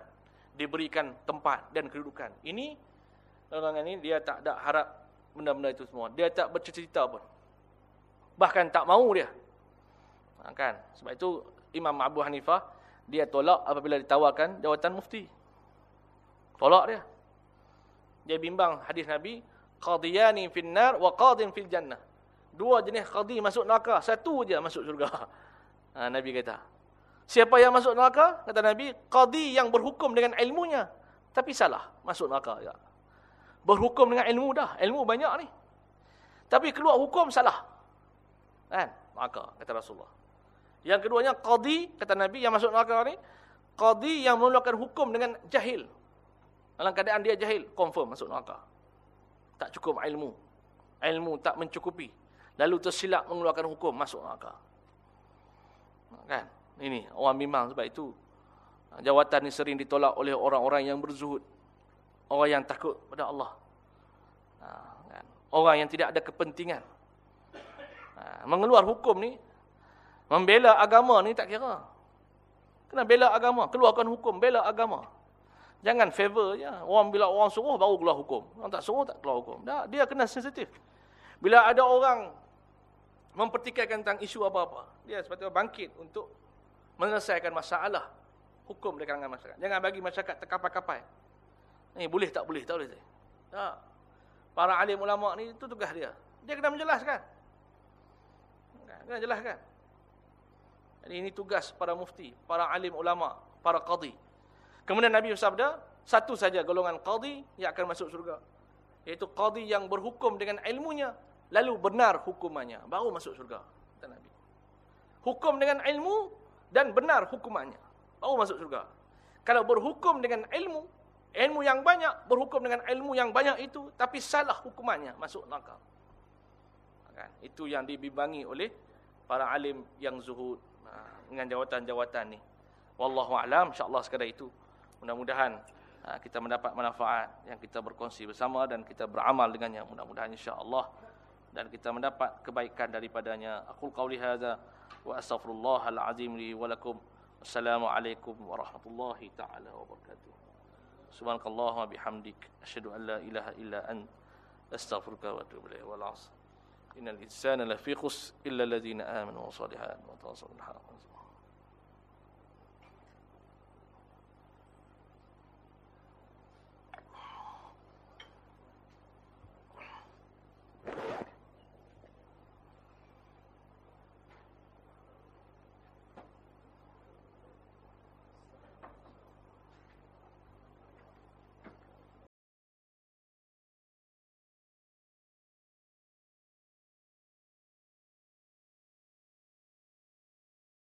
Diberikan tempat dan kedudukan. Ini, orang ini dia tak ada harap benda-benda itu semua. Dia tak bercerita pun. Bahkan tak mau dia. Ha, kan? Sebab itu Imam Abu Hanifah, dia tolak apabila ditawarkan jawatan mufti. Tolak dia. Dia bimbang hadis Nabi, Qadiyani finnar wa qadin fil jannah. Dua jenis qadi masuk neraka, satu aja masuk syurga. Ha, Nabi kata. Siapa yang masuk neraka? Kata Nabi, qadi yang berhukum dengan ilmunya tapi salah masuk neraka ya. Berhukum dengan ilmu dah, ilmu banyak ni. Tapi keluar hukum salah. Kan? Maka kata Rasulullah. Yang keduanya qadi kata Nabi yang masuk neraka ni, qadi yang mengeluarkan hukum dengan jahil. Dalam keadaan dia jahil, confirm masuk neraka. Tak cukup ilmu. Ilmu tak mencukupi lalu tersilap mengeluarkan hukum masuk neraka. Kan? Ini orang bimbang sebab itu jawatan ini sering ditolak oleh orang-orang yang berzuhud. Orang yang takut pada Allah. Ha, kan? Orang yang tidak ada kepentingan. Ha, mengeluar hukum ni membela agama ni tak kira. Kena bela agama, keluarkan hukum, bela agama. Jangan favor je. Orang bila orang suruh baru keluar hukum. Orang tak suruh tak keluar hukum. dia kena sensitif. Bila ada orang mempertikaikan tentang isu apa-apa. Dia sepatutnya bangkit untuk menyelesaikan masalah hukum di kalangan masyarakat. Jangan bagi masyarakat terkapai-kapai. Ni boleh tak boleh, tak boleh. Tak. Para alim ulama ni itu tugas dia. Dia kena menjelaskan. Kena jelaskan. Jadi ini tugas para mufti, para alim ulama, para qadi. Kemudian Nabi bersabda, satu saja golongan qadi yang akan masuk surga. Iaitu qadi yang berhukum dengan ilmunya lalu benar hukumannya. Baru masuk surga kata nabi. Hukum dengan ilmu dan benar hukumannya. Baru masuk surga kalau berhukum dengan ilmu ilmu yang banyak berhukum dengan ilmu yang banyak itu tapi salah hukumannya masuk neraka. Kan? Itu yang dibimbangi oleh para alim yang zuhud. Ha, dengan jawatan-jawatan ni. Wallahu alam insyaallah sekadar itu. Mudah-mudahan ha, kita mendapat manfaat yang kita berkongsi bersama dan kita beramal dengannya. Mudah-mudahan insyaallah dan kita mendapat kebaikan daripadanya. Aku qauli hadza wa astaghfirullahal azim li wa lakum. Assalamualaikum warahmatullahi taala wabarakatuh. Subhanakallahumma bihamdik asyhadu an la ilaha illa ant astaghfiruka wa atubu ilaik. Wal 'asr. Innal insana lafi khusr illa alladhina amanu wa salihan wa tawassaw bil haqq.